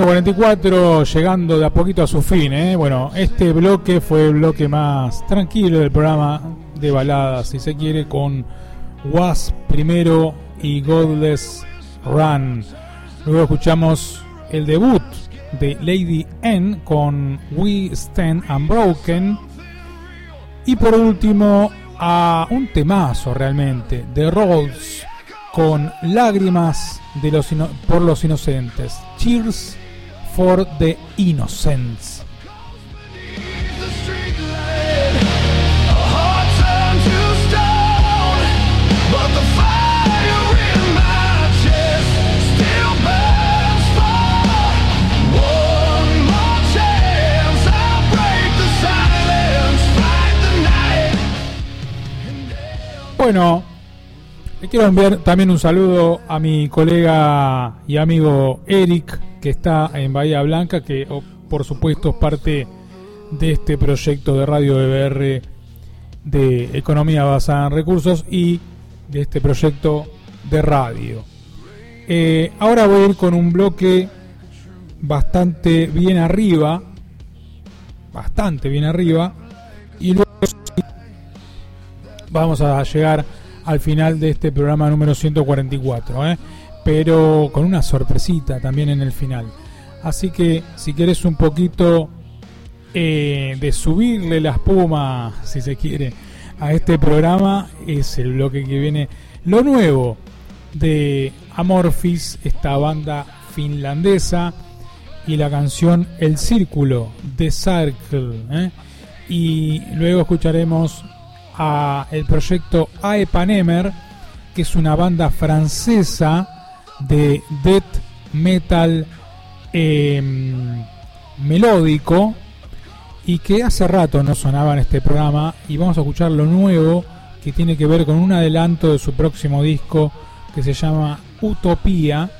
144, llegando de a poquito a su fin. ¿eh? Bueno, este bloque fue el bloque más tranquilo del programa de baladas, si se quiere, con Was primero y Godless Run. Luego escuchamos el debut de Lady N con We Stand Unbroken. Y por último, a un temazo realmente, The Rolls, con lágrimas de los por los inocentes. Cheers for the Innocents. Bueno, le quiero enviar también un saludo a mi colega y amigo Eric, que está en Bahía Blanca, que por supuesto es parte de este proyecto de Radio EBR de Economía Basada en Recursos y de este proyecto de radio. Eh, ahora voy a ir con un bloque bastante bien arriba, bastante bien arriba, y luego vamos a llegar al final de este programa número 144, ¿eh? Pero con una sorpresita también en el final. Así que si querés un poquito eh, de subirle la espuma, si se quiere, a este programa, es el bloque que viene. Lo nuevo de Amorphis, esta banda finlandesa, y la canción El Círculo, The Circle. ¿eh? Y luego escucharemos a el proyecto Aepanemer, que es una banda francesa de death metal em, melódico y que hace rato no sonaba en este programa y vamos a escuchar lo nuevo que tiene que ver con un adelanto de su próximo disco que se llama Utopía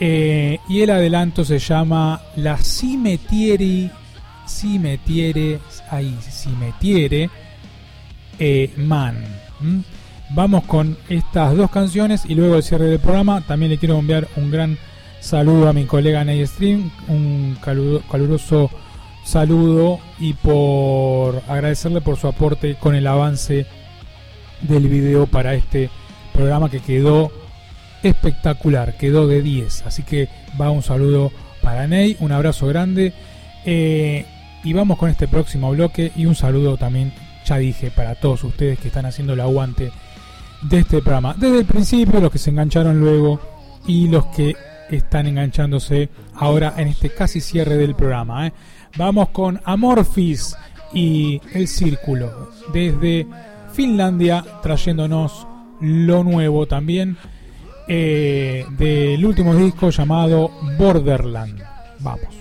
Eh, y el adelanto se llama La Cimetiere Cimetiere ahí Cimetiere eh, Man. Vamos con estas dos canciones y luego el cierre del programa. También le quiero enviar un gran saludo a mi colega Ney Stream, un caluroso saludo y por agradecerle por su aporte con el avance del video para este programa que quedó espectacular, quedó de 10. Así que va un saludo para Ney, un abrazo grande. eh, y vamos con este próximo bloque y un saludo también, ya dije, para todos ustedes que están haciendo el aguante de este programa. Desde el principio, los que se engancharon luego y los que están enganchándose ahora en este casi cierre del programa. ¿eh? Vamos con Amorphis y El Círculo desde Finlandia, trayéndonos lo nuevo también eh, del último disco llamado Borderland. Vamos.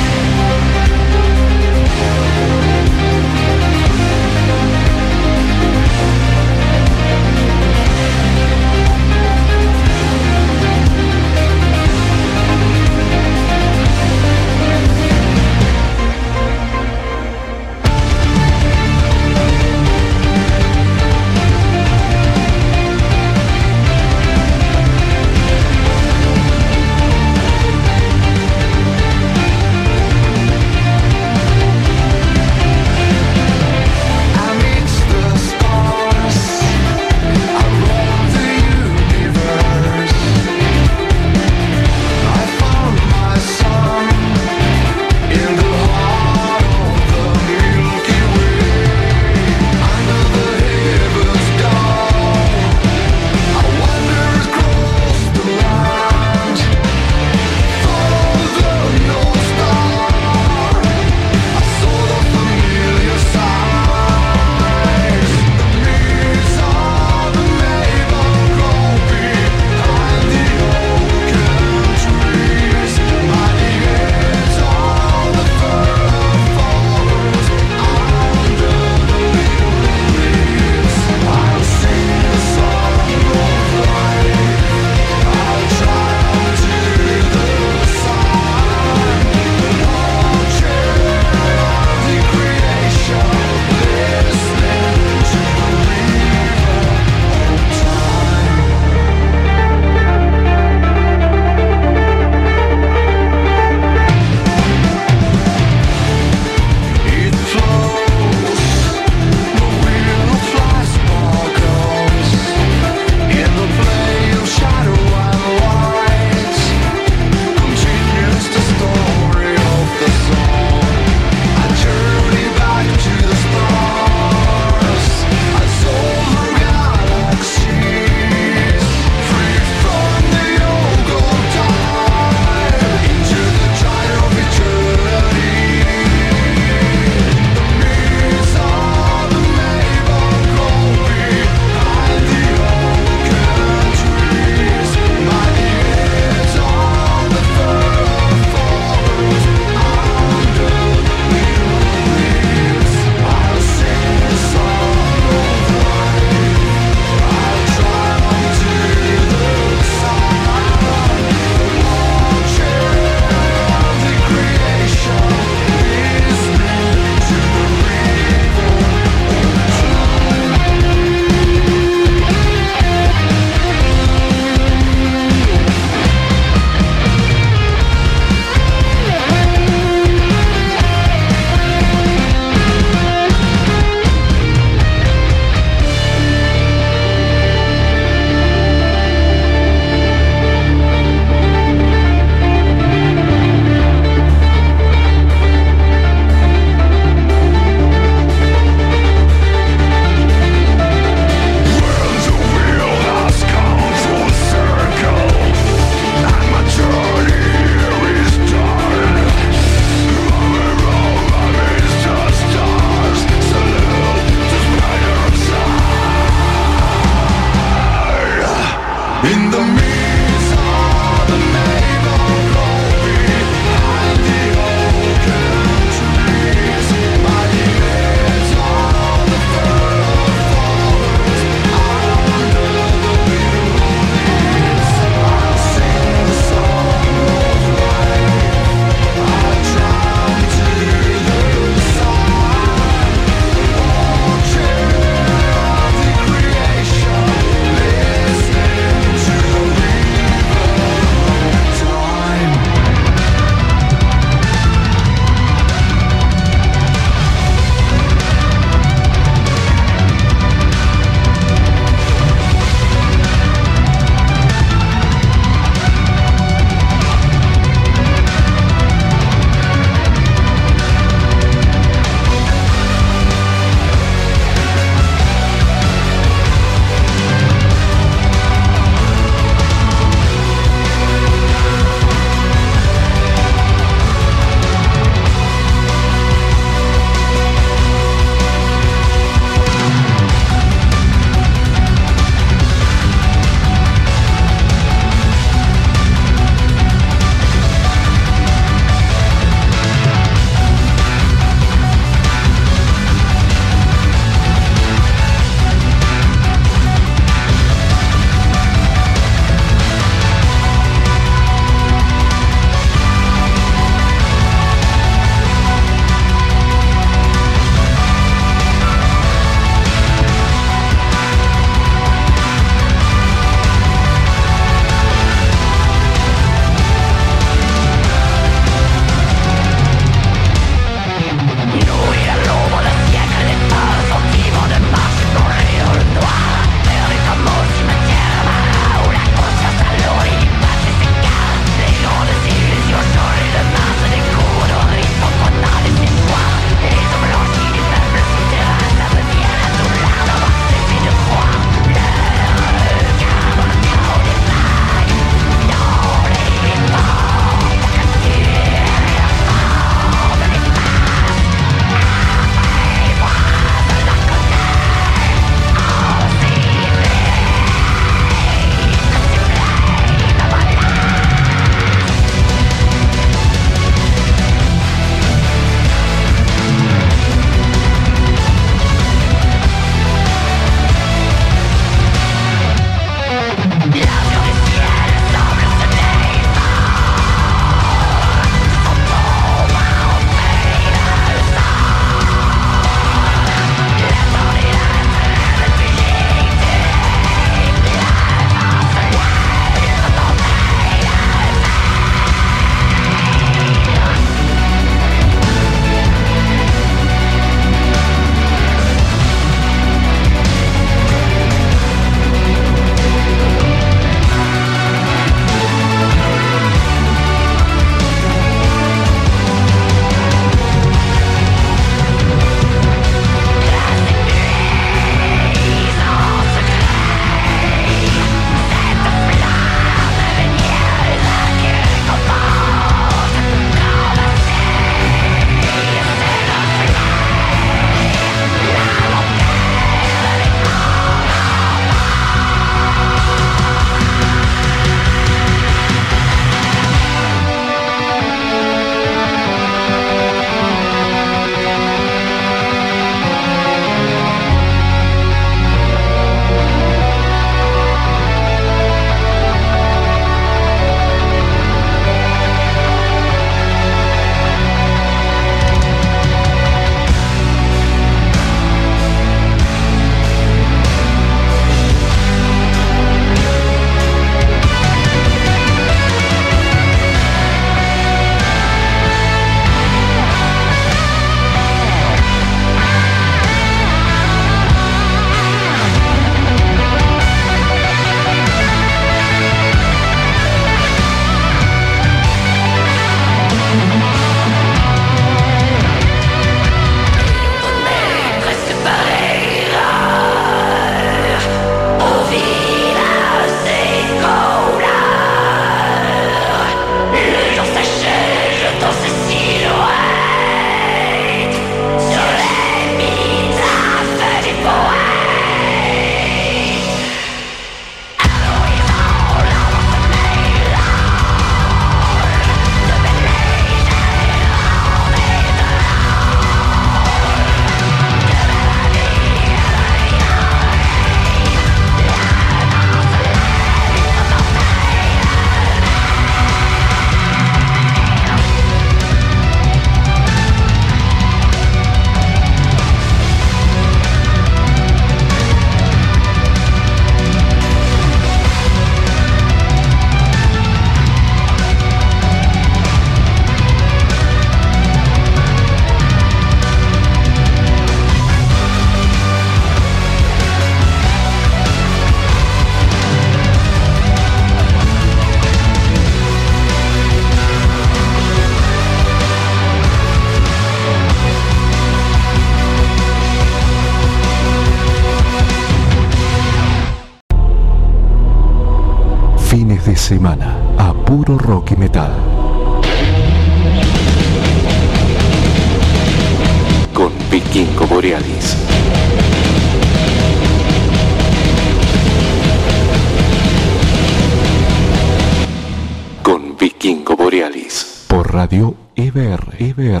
Radio EBR. EBR.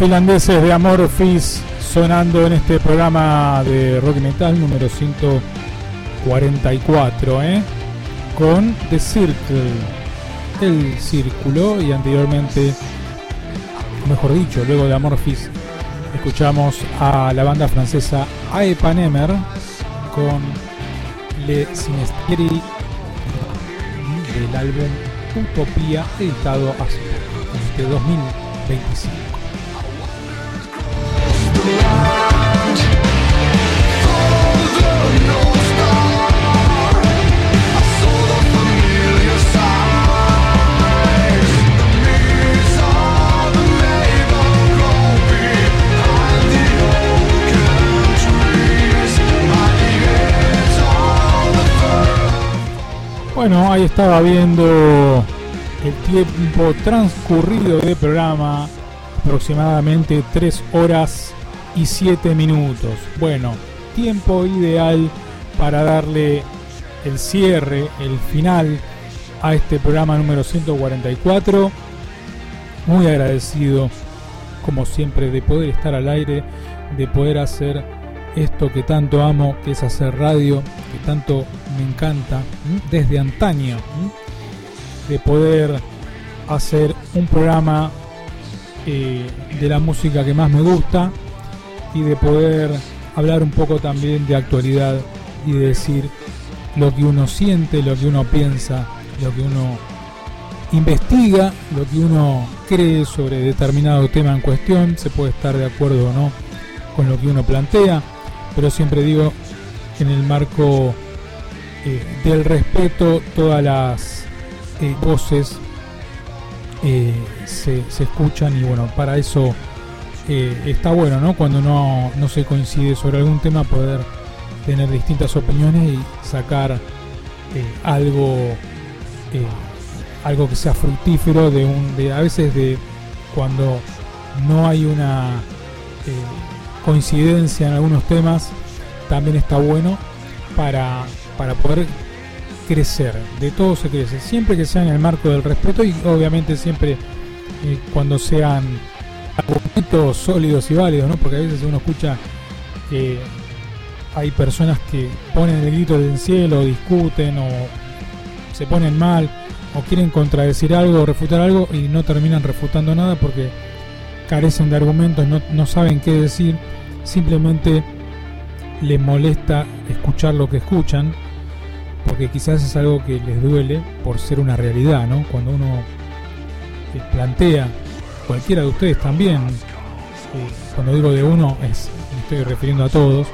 Finlandeses de Amorphis sonando en este programa de rock metal número 144, ¿eh? con The Circle, el círculo, y anteriormente, mejor dicho, luego de Amorphis, escuchamos a la banda francesa Aepanemer con Le Sinestieri del álbum Utopía, editado hace poco, en este 2025. Ahí estaba viendo el tiempo transcurrido del programa, aproximadamente 3 horas y 7 minutos. Bueno, tiempo ideal para darle el cierre, el final a este programa número 144. Muy agradecido, como siempre, de poder estar al aire, de poder hacer esto que tanto amo, que es hacer radio, que tanto me encanta, desde antaño, de poder hacer un programa eh, de la música que más me gusta y de poder hablar un poco también de actualidad y de decir lo que uno siente, lo que uno piensa, lo que uno investiga, lo que uno cree sobre determinado tema en cuestión, se puede estar de acuerdo o no con lo que uno plantea, pero siempre digo en el marco eh, del respeto todas las eh, voces eh, se, se escuchan y bueno, para eso está bueno, ¿no? Cuando no, no se coincide sobre algún tema poder tener distintas opiniones y sacar algo algo que sea fructífero de un de a veces de cuando no hay una coincidencia en algunos temas también está bueno para, para poder crecer. De todo se crece. Siempre que sea en el marco del respeto y obviamente siempre eh, cuando sean argumentos sólidos y válidos ¿no? porque a veces uno escucha que hay personas que ponen el grito del cielo discuten o se ponen mal o quieren contradecir algo refutar algo y no terminan refutando nada porque carecen de argumentos, no, no saben qué decir, simplemente les molesta escuchar lo que escuchan, porque quizás es algo que les duele por ser una realidad, ¿no? Cuando uno eh, plantea, cualquiera de ustedes también, eh, cuando digo de uno, me estoy refiriendo a todos,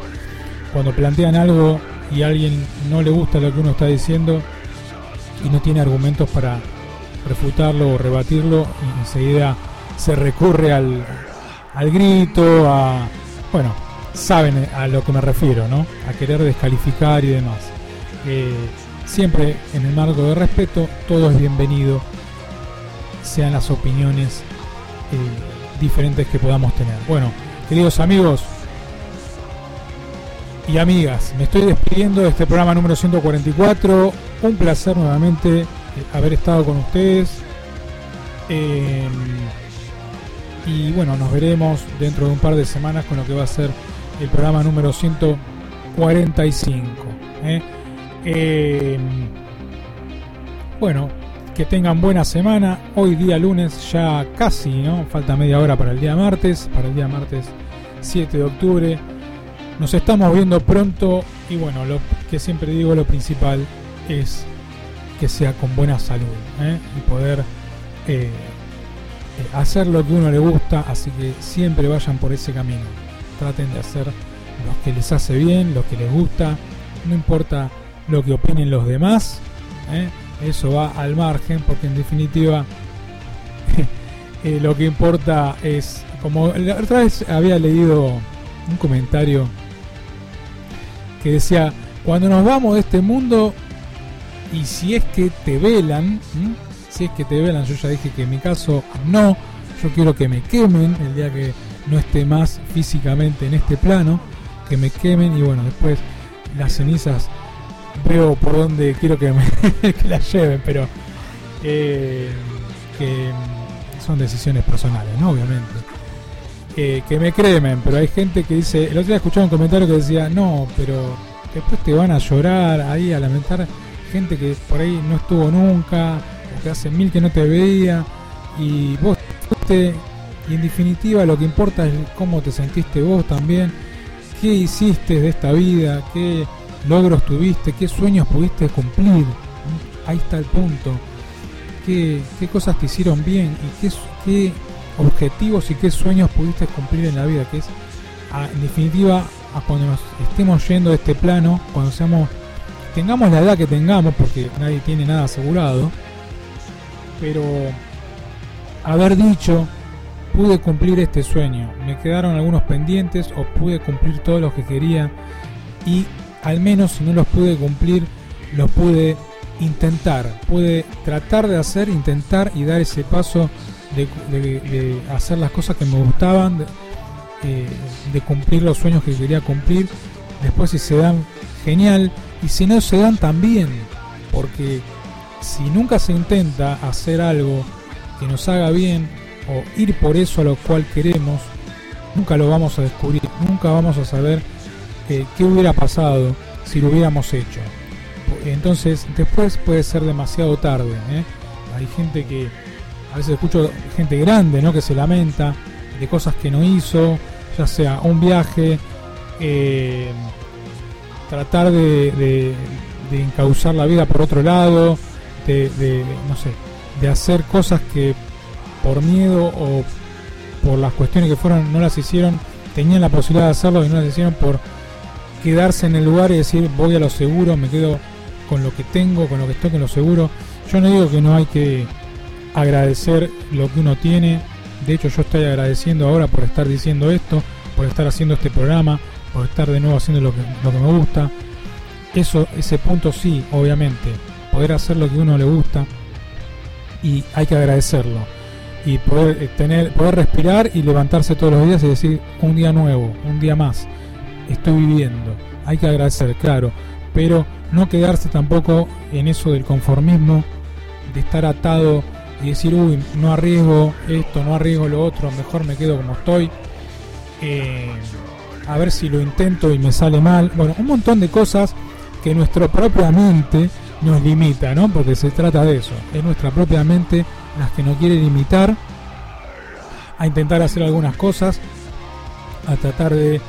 cuando plantean algo y a alguien no le gusta lo que uno está diciendo y no tiene argumentos para refutarlo o rebatirlo, y enseguida se recurre al, al grito, a... Bueno, saben a lo que me refiero, ¿no? A querer descalificar y demás. Eh, siempre en el marco de respeto, todo es bienvenido, sean las opiniones eh, diferentes que podamos tener. Bueno, queridos amigos y amigas, me estoy despidiendo de este programa número 144. Un placer nuevamente eh, haber estado con ustedes. Y bueno, nos veremos dentro de un par de semanas con lo que va a ser el programa número 145. ¿eh? Eh, bueno, que tengan buena semana. Hoy día lunes, ya casi, ¿no? Falta media hora para el día martes, para el día martes 7 de octubre. Nos estamos viendo pronto y bueno, lo que siempre digo, lo principal es que sea con buena salud ¿eh? y poder eh, hacer lo que uno le gusta, así que siempre vayan por ese camino. Traten de hacer lo que les hace bien, lo que les gusta, no importa lo que opinen los demás, ¿eh? eso va al margen, porque en definitiva eh, lo que importa es, como la otra vez había leído un comentario que decía, cuando nos vamos de este mundo, y si es que te velan, si es que te velan, yo ya dije que en mi caso no, yo quiero que me quemen el día que no esté más físicamente en este plano, que me quemen y bueno, después las cenizas veo por dónde quiero que, me, las lleven, pero eh, que son decisiones personales, ¿no? Obviamente. Que me cremen, pero hay gente que dice, el otro día escuchaba un comentario que decía, no, pero después te van a llorar ahí, a lamentar gente que por ahí no estuvo nunca, que hace mil que no te veía, y vos fuiste, y en definitiva lo que importa es cómo te sentiste vos también, qué hiciste de esta vida, qué logros tuviste, qué sueños pudiste cumplir. Ahí está el punto. Qué, qué cosas te hicieron bien y qué, qué objetivos y qué sueños pudiste cumplir en la vida. Que es, en definitiva, a cuando nos estemos yendo de este plano, cuando seamos, tengamos la edad que tengamos, porque nadie tiene nada asegurado, pero haber dicho, pude cumplir este sueño, me quedaron algunos pendientes o pude cumplir todos los que quería y al menos si no los pude cumplir, los pude intentar, pude tratar de hacer, intentar y dar ese paso de, hacer las cosas que me gustaban, de, eh, de cumplir los sueños que quería cumplir. Después si se dan, genial, y si no se dan también, porque si nunca se intenta hacer algo que nos haga bien o ir por eso a lo cual queremos, nunca lo vamos a descubrir, nunca vamos a saber eh, qué hubiera pasado si lo hubiéramos hecho. Entonces, después puede ser demasiado tarde. ¿eh? Hay gente que, a veces escucho gente grande ¿no? que se lamenta de cosas que no hizo, ya sea un viaje, eh, tratar de, de- encauzar la vida por otro lado, de- no sé, de hacer cosas que por miedo o por las cuestiones que fueron no las hicieron, tenían la posibilidad de hacerlo y no las hicieron por quedarse en el lugar y decir voy a lo seguro, me quedo con lo que tengo, con lo que estoy, con lo seguro. Yo no digo que no hay que agradecer lo que uno tiene. De hecho, yo estoy agradeciendo ahora por estar diciendo esto, por estar haciendo este programa, por estar de nuevo haciendo lo que, lo que me gusta. Eso, ese punto sí, obviamente. Poder hacer lo que uno le gusta y hay que agradecerlo. Y poder eh, tener, poder respirar y levantarse todos los días y decir un día nuevo, un día más. Estoy viviendo. Hay que agradecer, claro. Pero no quedarse tampoco en eso del conformismo, de estar atado y decir, uy, no arriesgo esto, no arriesgo lo otro, mejor me quedo como estoy. Eh, a ver si lo intento y me sale mal. Bueno, un montón de cosas que nuestra propia mente nos limita, ¿no? Porque se trata de eso. Es nuestra propia mente las que nos quiere limitar a intentar hacer algunas cosas, a tratar de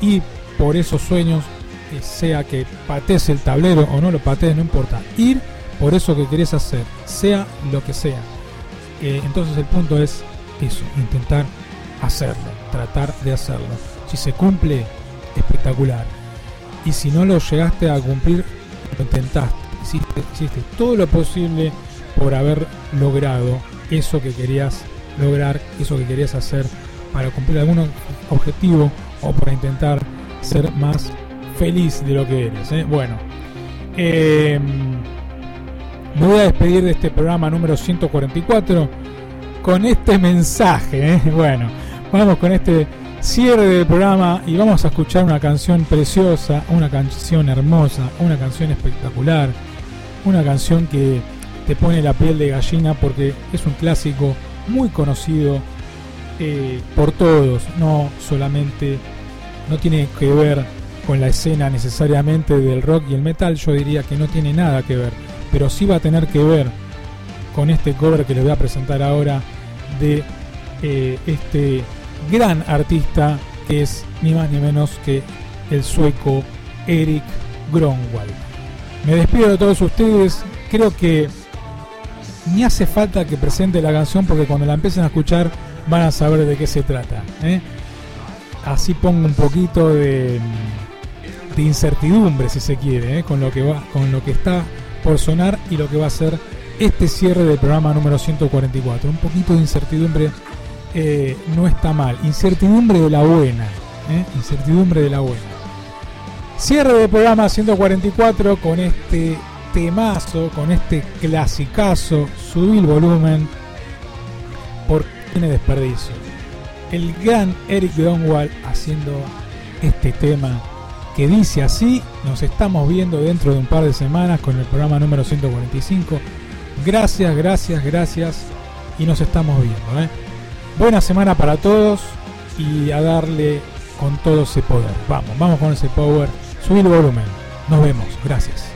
ir por esos sueños, que sea que patees el tablero o no lo patees, no importa. Ir por eso que querés hacer, sea lo que sea. Eh, entonces el punto es eso, intentar hacerlo, tratar de hacerlo. Si se cumple, espectacular. Y si no lo llegaste a cumplir, lo intentaste. Hiciste todo lo posible por haber logrado eso que querías lograr, eso que querías hacer para cumplir algún objetivo o para intentar ser más feliz de lo que eres. ¿eh? Bueno, eh, me voy a despedir de este programa número 144 con este mensaje. ¿eh? Bueno, vamos con este cierre del programa y vamos a escuchar una canción preciosa, una canción hermosa, una canción espectacular, una canción que te pone la piel de gallina porque es un clásico muy conocido por todos, no solamente, no tiene que ver con la escena necesariamente del rock y el metal, yo diría que no tiene nada que ver, pero sí va a tener que ver con este cover que les voy a presentar ahora de eh, este gran artista que es ni más ni menos que el sueco Eric Gronwald. Me despido de todos ustedes, creo que ni hace falta que presente la canción porque cuando la empiecen a escuchar van a saber de qué se trata. ¿eh? Así pongo un poquito de, incertidumbre, si se quiere, ¿eh? con, lo que va, con lo que está por sonar y lo que va a ser este cierre del programa número 144. Un poquito de incertidumbre eh, no está mal. Incertidumbre de la buena. ¿eh? Incertidumbre de la buena. Cierre del programa 144 con este temazo, con este clasicazo. Subí el volumen porque tiene desperdicio. El gran Eric Donwald haciendo este tema que dice así. Nos estamos viendo dentro de un par de semanas con el programa número 145. Gracias, gracias, gracias. Y nos estamos viendo. ¿eh? Buena semana para todos y a darle con todo ese poder. Vamos, vamos con ese power. Subir el volumen. Nos vemos. Gracias.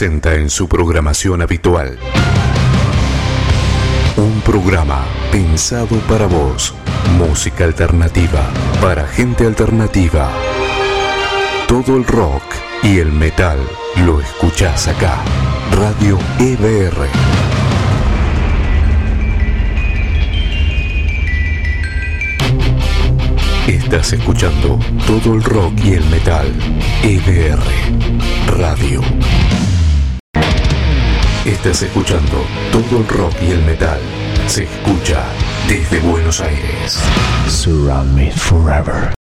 Presenta en su programación habitual un programa pensado para vos, música alternativa, para gente alternativa. Todo el rock y el metal lo escuchás acá. Radio EBR. Estás escuchando todo el rock y el metal. EBR Radio. Estás escuchando todo el rock y el metal. Se escucha desde Buenos Aires. Surround me forever.